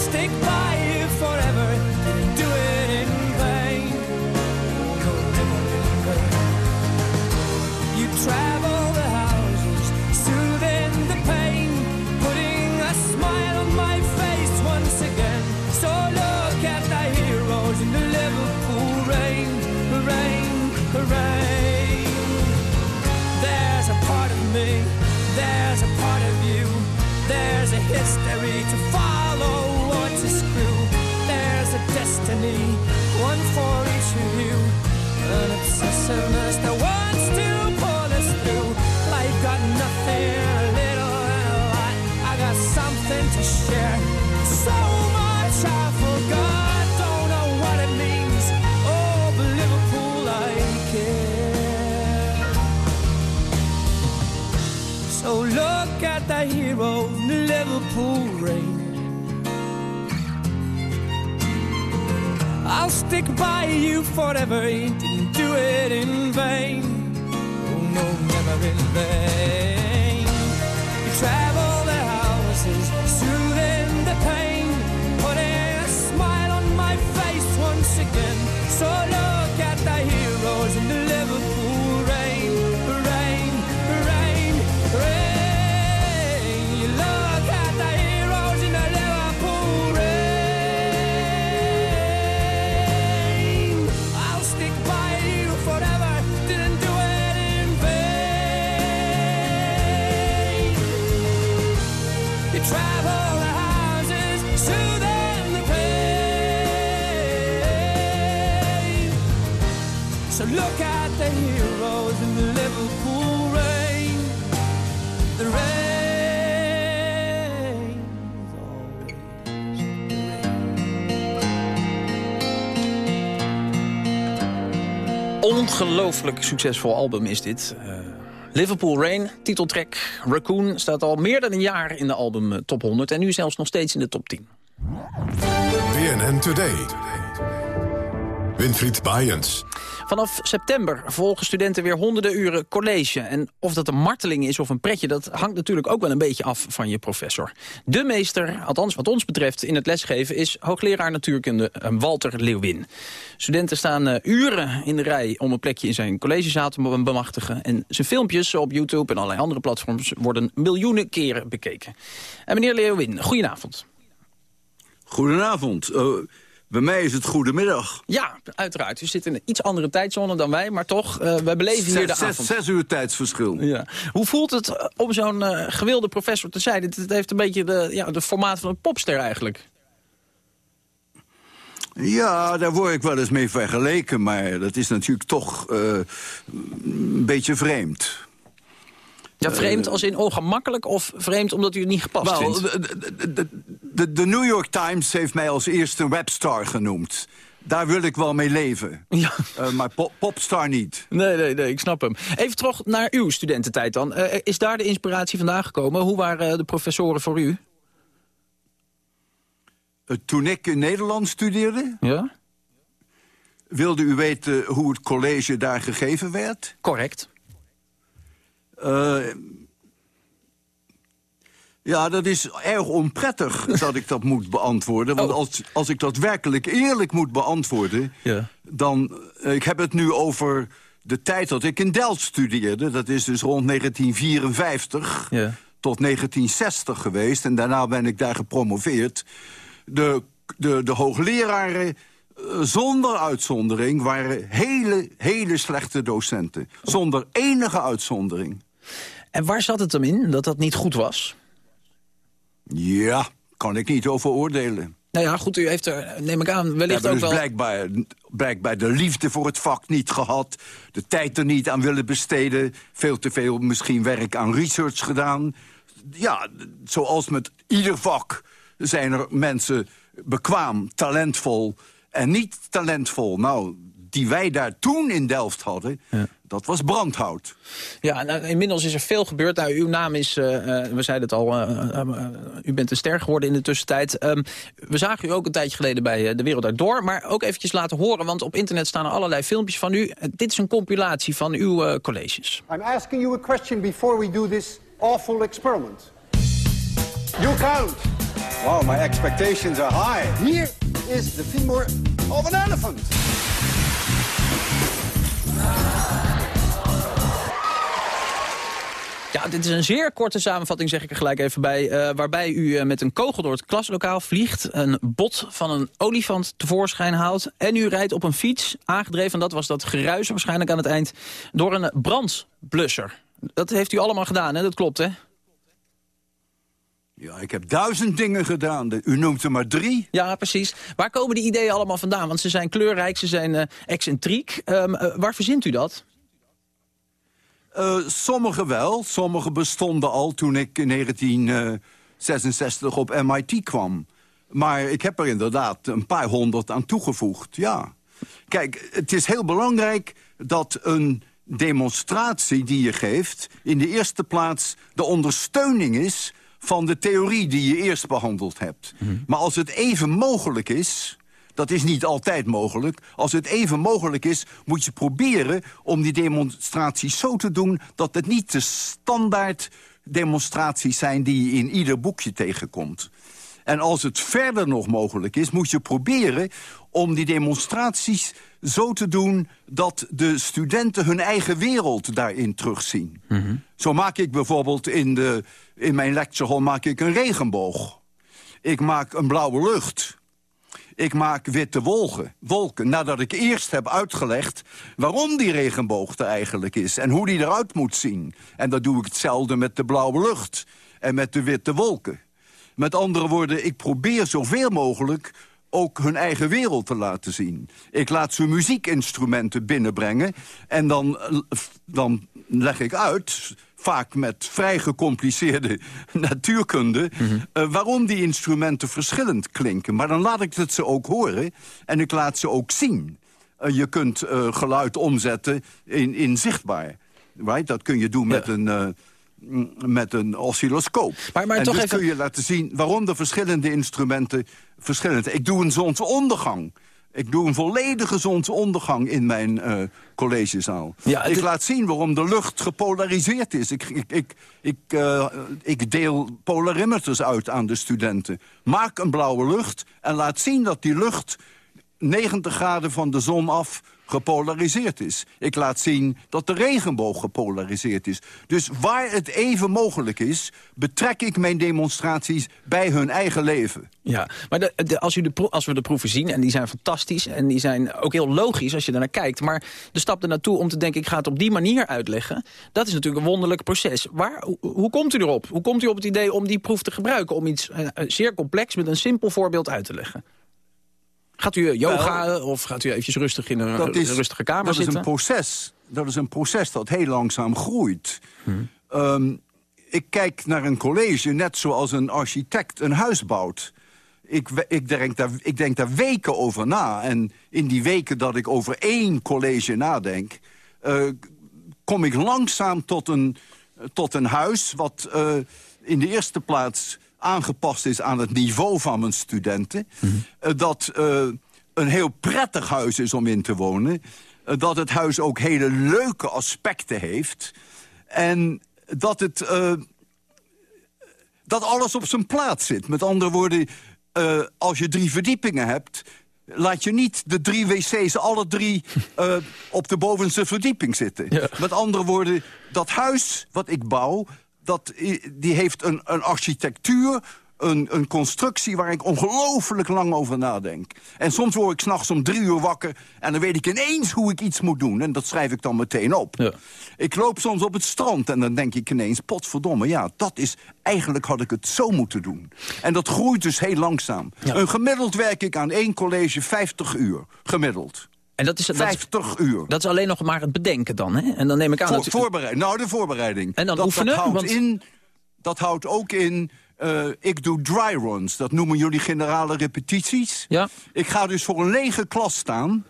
Stick by obsessiveness that wants to pull us through. Life got nothing, a little and a lot. I got something to share. So much I forgot, don't know what it means. Oh, but Liverpool, I care. So look at the hero Liverpool rain. I'll stick by you forever, it in vain. Oh no, never in vain. You travel the houses, soothing the pain, putting a smile on my face once again. So look look at the heroes in the Liverpool rain. The rain. Ongelooflijk succesvol album is dit. Eh, Liverpool Rain, titeltrack Raccoon, staat al meer dan een jaar in de album eh, top 100... en nu zelfs nog steeds in de top 10. BNN Today. Winfried Bajens. Vanaf september volgen studenten weer honderden uren college. En of dat een marteling is of een pretje, dat hangt natuurlijk ook wel een beetje af van je professor. De meester, althans wat ons betreft in het lesgeven, is hoogleraar natuurkunde eh, Walter Leeuwin. Studenten staan uh, uren in de rij om een plekje in zijn collegezaal te bemachtigen. En zijn filmpjes op YouTube en allerlei andere platforms worden miljoenen keren bekeken. En meneer Leeuwin, goedenavond. Goedenavond. Uh, bij mij is het goedemiddag. Ja, uiteraard. U zit in een iets andere tijdzone dan wij, maar toch, uh, wij beleven hier de zes, avond. Zes uur tijdsverschil. Ja. Hoe voelt het om zo'n uh, gewilde professor te zijn? Het, het, heeft een beetje de, ja, de formaat van een popster eigenlijk. Ja, daar word ik wel eens mee vergeleken, maar dat is natuurlijk toch uh, een beetje vreemd. Ja, vreemd als in ongemakkelijk of vreemd omdat u het niet gepast well, vindt? De, de, de, New York Times heeft mij als eerste webstar genoemd. Daar wil ik wel mee leven. Ja. Uh, maar pop, popstar niet. Nee, nee, nee, ik snap hem. Even terug naar uw studententijd dan. Uh, is daar de inspiratie vandaan gekomen? Hoe waren de professoren voor u? Uh, toen ik in Nederland studeerde... Ja? Wilde u weten hoe het college daar gegeven werd? Correct. Uh, ja, dat is erg onprettig dat ik dat moet beantwoorden. Want oh. als, als ik dat werkelijk eerlijk moet beantwoorden... Ja. dan... Uh, ik heb het nu over de tijd dat ik in Delft studeerde. Dat is dus rond 1954 ja. tot 1960 geweest. En daarna ben ik daar gepromoveerd. De, de, de hoogleraren zonder uitzondering waren hele, hele slechte docenten. Zonder enige uitzondering. En waar zat het hem in, dat dat niet goed was? Ja, kan ik niet over oordelen. Nou ja, goed, u heeft er, neem ik aan, wellicht ook dus wel... Blijkbaar, blijkbaar de liefde voor het vak niet gehad. De tijd er niet aan willen besteden. Veel te veel misschien werk aan research gedaan. Ja, zoals met ieder vak zijn er mensen bekwaam, talentvol en niet talentvol. Nou, die wij daar toen in Delft hadden... Ja. Dat was brandhout. Ja, nou, inmiddels is er veel gebeurd. Nou, uw naam is, eh, eh, we zeiden het al, eh, eh, u bent een ster geworden in de tussentijd. Ehm, we zagen u ook een tijdje geleden bij eh, De Wereld Uit Door. Maar ook eventjes laten horen, want op internet staan er allerlei filmpjes van u. Eh, dit is een compilatie van uw eh, colleges. I'm asking you a question before we do this awful experiment. You count. Wow, my expectations are high. Here is the femur of an elephant. Ja, dit is een zeer korte samenvatting, zeg ik er gelijk even bij. eh, waarbij u eh, met een kogel door het klaslokaal vliegt... een bot van een olifant tevoorschijn haalt... en u rijdt op een fiets, aangedreven, dat was dat geruis waarschijnlijk aan het eind... door een brandblusser. Dat heeft u allemaal gedaan, hè? Dat klopt, hè? Ja, ik heb duizend dingen gedaan. U noemt er maar drie. Ja, precies. Waar komen die ideeën allemaal vandaan? Want ze zijn kleurrijk, ze zijn eh, excentriek. Ehm, eh, waar verzint u dat? Eh, sommige wel, sommige bestonden al toen ik in 1966 op MIT kwam. Maar ik heb er inderdaad een paar honderd aan toegevoegd, ja. Kijk, het is heel belangrijk dat een demonstratie die je geeft... in de eerste plaats de ondersteuning is van de theorie die je eerst behandeld hebt. Maar als het even mogelijk is... Dat is niet altijd mogelijk. Als het even mogelijk is, moet je proberen om die demonstraties zo te doen... dat het niet de standaard demonstraties zijn die je in ieder boekje tegenkomt. En als het verder nog mogelijk is, moet je proberen om die demonstraties zo te doen... dat de studenten hun eigen wereld daarin terugzien. Zo maak ik bijvoorbeeld in, de, in mijn lecture hall maak ik een regenboog. Ik maak een blauwe lucht. Ik maak witte wolken, wolken. Nadat ik eerst heb uitgelegd waarom die regenboog er eigenlijk is... en hoe die eruit moet zien. En dat doe ik hetzelfde met de blauwe lucht en met de witte wolken. Met andere woorden, ik probeer zoveel mogelijk ook hun eigen wereld te laten zien. Ik laat ze muziekinstrumenten binnenbrengen... en dan, dan leg ik uit, vaak met vrij gecompliceerde natuurkunde... eh, waarom die instrumenten verschillend klinken. Maar dan laat ik het ze ook horen en ik laat ze ook zien. Eh, je kunt eh, geluid omzetten in, in zichtbaar. Right? Dat kun je doen met een... met een oscilloscoop. Maar- maar en toch dus even- kun je laten zien waarom de verschillende instrumenten verschillend... Ik doe een zonsondergang. Ik doe een volledige zonsondergang in mijn eh, collegezaal. Ja, ik laat zien waarom de lucht gepolariseerd is. Ik, ik, ik, ik, eh, ik deel polarimeters uit aan de studenten. Maak een blauwe lucht en laat zien dat die lucht 90 graden van de zon af gepolariseerd is. Ik laat zien dat de regenboog gepolariseerd is. Dus waar het even mogelijk is, betrek ik mijn demonstraties bij hun eigen leven. Ja, maar als, u de als we de proeven zien, en die zijn fantastisch... en die zijn ook heel logisch als je ernaar kijkt... maar de stap ernaartoe om te denken, ik ga het op die manier uitleggen... dat is natuurlijk een wonderlijk proces. Waar, hoe, hoe komt u erop? Hoe komt u op het idee om die proef te gebruiken... om iets eh, eh, zeer complex met een simpel voorbeeld uit te leggen? Gaat u eh, yoga of gaat u eventjes rustig in een is, rustige kamer dat zitten? Is een proces, dat is een proces dat heel langzaam groeit. Hmm. Ehm, ik kijk naar een college net zoals een architect een huis bouwt. Ik, ik, denk daar, ik denk daar weken over na. En in die weken dat ik over één college nadenk... eh, kom ik langzaam tot een, tot een huis... wat eh, in de eerste plaats aangepast is aan het niveau van mijn studenten. Eh, dat eh, een heel prettig huis is om in te wonen. Eh, dat het huis ook hele leuke aspecten heeft. En dat het... dat alles op zijn plaats zit. Met andere woorden, als je drie verdiepingen hebt... laat je niet de drie wc's alle drie op de bovenste verdieping zitten. Met andere woorden, dat huis wat ik bouw... Dat, die heeft een, een architectuur, een, een constructie... waar ik ongelooflijk lang over nadenk. En soms word ik s'nachts om drie uur wakker... en dan weet ik ineens hoe ik iets moet doen. En dat schrijf ik dan meteen op. Ik loop soms op het strand en dan denk ik ineens... potverdomme, ja, dat is... eigenlijk had ik het zo moeten doen. En dat groeit dus heel langzaam. Een gemiddeld werk ik aan één college 50 uur. Gemiddeld. En dat is, dat is- 50 uur. Dat is alleen nog maar het bedenken dan, hè? En dan neem ik aan Voor, dat... u- voorbereid, nou, de voorbereiding. En dan dat, oefenen, Dat houdt, want- in, dat houdt ook in... eh, ik doe dry runs. Dat noemen jullie generale repetities. Ja. Ik ga dus voor een lege klas staan.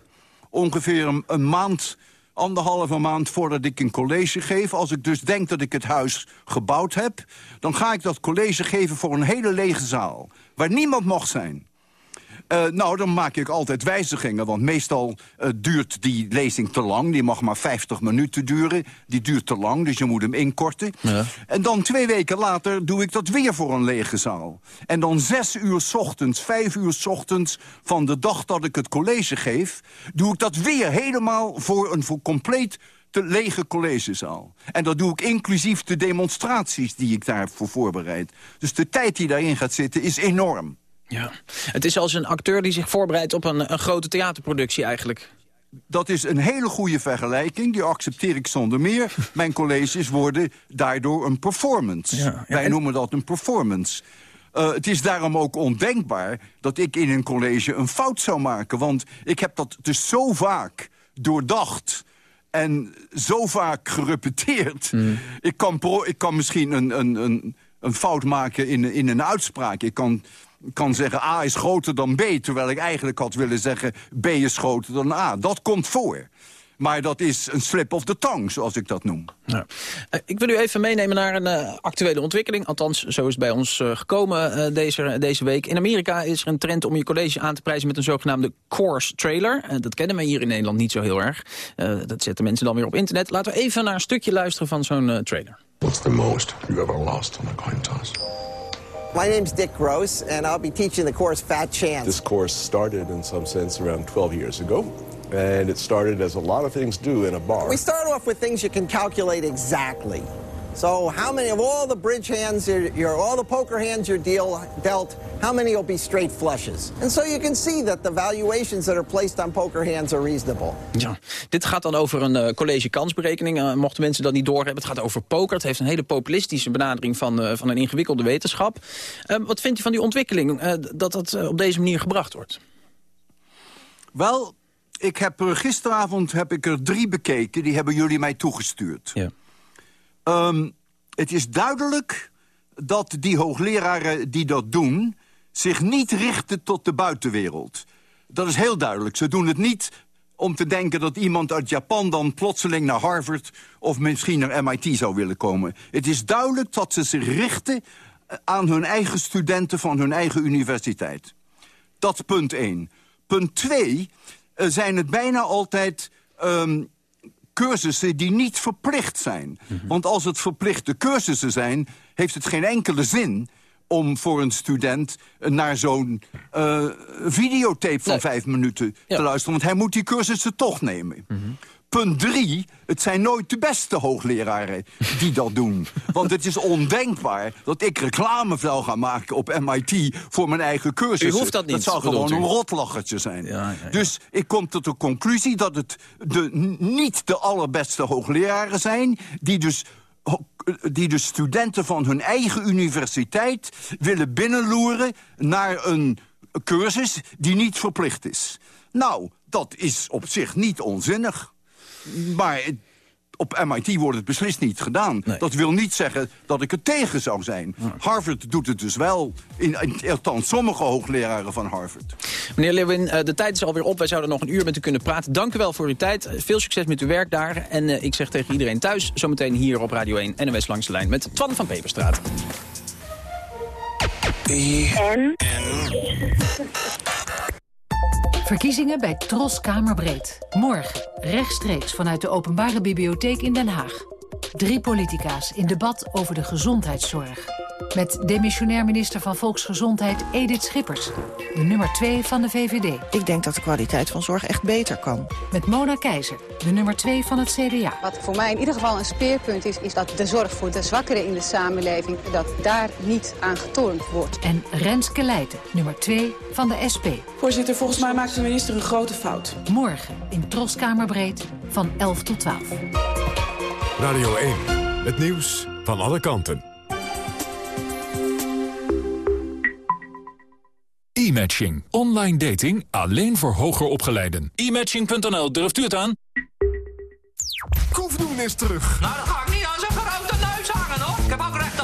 Ongeveer een, een maand anderhalve maand voordat ik een college geef. Als ik dus denk dat ik het huis gebouwd heb... dan ga ik dat college geven voor een hele lege zaal. Waar niemand mag zijn. Uh, nou, dan maak ik altijd wijzigingen, want meestal uh, duurt die lezing te lang. Die mag maar 50 minuten duren. Die duurt te lang, dus je moet hem inkorten. Ja. En dan twee weken later doe ik dat weer voor een lege zaal. En dan zes uur s ochtends, vijf uur s ochtends van de dag dat ik het college geef... doe ik dat weer helemaal voor een voor compleet te lege collegezaal. En dat doe ik inclusief de demonstraties die ik daarvoor voorbereid. Dus de tijd die daarin gaat zitten is enorm. Ja, het is als een acteur die zich voorbereidt op een, een grote theaterproductie eigenlijk. Dat is een hele goede vergelijking, die accepteer ik zonder meer. Mijn colleges worden daardoor een performance. Ja, Wij noemen dat een performance. Uh, het is daarom ook ondenkbaar dat ik in een college een fout zou maken. Want ik heb dat dus zo vaak doordacht en zo vaak gerepeteerd. Mm. Ik, kan pro ik kan misschien een, een, een, een fout maken in, in een uitspraak. Ik kan kan zeggen A is groter dan B... terwijl ik eigenlijk had willen zeggen B is groter dan A. Dat komt voor. Maar dat is een slip of the tongue, zoals ik dat noem. Ja. Uh, ik wil u even meenemen naar een uh, actuele ontwikkeling. Althans, zo is het bij ons uh, gekomen deze, deze week. In Amerika is er een trend om je college aan te prijzen... met een zogenaamde course trailer. dat kennen we hier in Nederland niet zo heel erg. dat zetten mensen dan weer op internet. Laten we even naar een stukje luisteren van zo'n trailer. What's the most you ever lost on a coin toss? My name's Dick Gross, and I'll be teaching the course Fat Chance. This course started, in some sense, around 12 years ago. And it started as a lot of things do in a bar. We start off with things you can calculate exactly. So how many of all the bridge hands, your, all the poker hands you're deal, dealt, how many will be straight flushes? And so you can see that the valuations that are placed on poker hands are reasonable. Ja, dit gaat dan over een uh, college kansberekening. Uh, mochten mensen dat niet doorhebben. Het gaat over poker. Het heeft een hele populistische benadering van, uh, van een ingewikkelde wetenschap. wat vindt u van die ontwikkeling dat dat op deze manier gebracht wordt? Wel, ik heb gisteravond heb ik er drie bekeken. Die hebben jullie mij toegestuurd. Ja. Um, het is duidelijk dat die hoogleraren die dat doen... zich niet richten tot de buitenwereld. Dat is heel duidelijk. Ze doen het niet om te denken dat iemand uit Japan dan plotseling naar Harvard... of misschien naar MIT zou willen komen. Het is duidelijk dat ze zich richten aan hun eigen studenten van hun eigen universiteit. Dat is punt één. Punt twee uh, zijn het bijna altijd... Um, cursussen die niet verplicht zijn. Mhm. Want als het verplichte cursussen zijn, heeft het geen enkele zin om voor een student naar zo'n uh, videotape van vijf minuten te luisteren. Want hij moet die cursussen toch nemen. Mhm. Punt drie, het zijn nooit de beste hoogleraren die dat doen. Want het is ondenkbaar dat ik reclame zou gaan maken op MIT voor mijn eigen cursus. U hoeft dat niet, Dat zou gewoon een rotlachertje zijn. Ja, ja, dus ik kom tot de conclusie dat het de, niet de allerbeste hoogleraren zijn... die dus die de studenten van hun eigen universiteit willen binnenloeren naar een cursus die niet verplicht is. Nou, dat is op zich niet onzinnig. Maar op MIT wordt het beslist niet gedaan. Dat wil niet zeggen dat ik er tegen zou zijn. Harvard doet het dus wel. In, in, althans, sommige hoogleraren van Harvard. Meneer Lewin, eh, de tijd is alweer op. Wij zouden nog een uur met u kunnen praten. Dank u wel voor uw tijd. Veel succes met uw werk daar. En uh, ik zeg tegen iedereen thuis, zometeen hier op Radio 1 NOS Langs de Lijn... met Twan van Peperstraat. En... Verkiezingen bij Tros Kamerbreed. Morgen, rechtstreeks vanuit de Openbare Bibliotheek in Den Haag. Drie politica's in debat over de gezondheidszorg. Met demissionair minister van Volksgezondheid Edith Schippers. De nummer 2 van de VVD. Ik denk dat de kwaliteit van zorg echt beter kan. Met Mona Keizer, de nummer 2 van het CDA. Wat voor mij in ieder geval een speerpunt is... is dat de zorg voor de zwakkeren in de samenleving... dat daar niet aan getornd wordt. En Renske Leijten, nummer 2 van de SP. Voorzitter, volgens mij maakt de minister een grote fout. Morgen in Troskamerbreed van 11 tot 12. Radio 1, het nieuws van alle kanten. E-matching. Online dating alleen voor hoger opgeleiden. E-matching.nl, durft u het aan? Koefdoen is terug. Nou, dat ga ik niet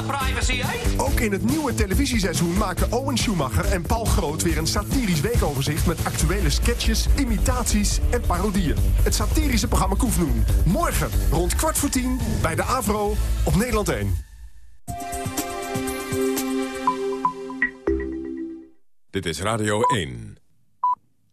privacy, hè? Ook in het nieuwe televisieseizoen maken Owen Schumacher en Paul Groot... weer een satirisch weekoverzicht met actuele sketches, imitaties en parodieën. Het satirische programma Koefnoen. Morgen rond kwart voor tien bij de AVRO op Nederland 1. Dit is Radio 1.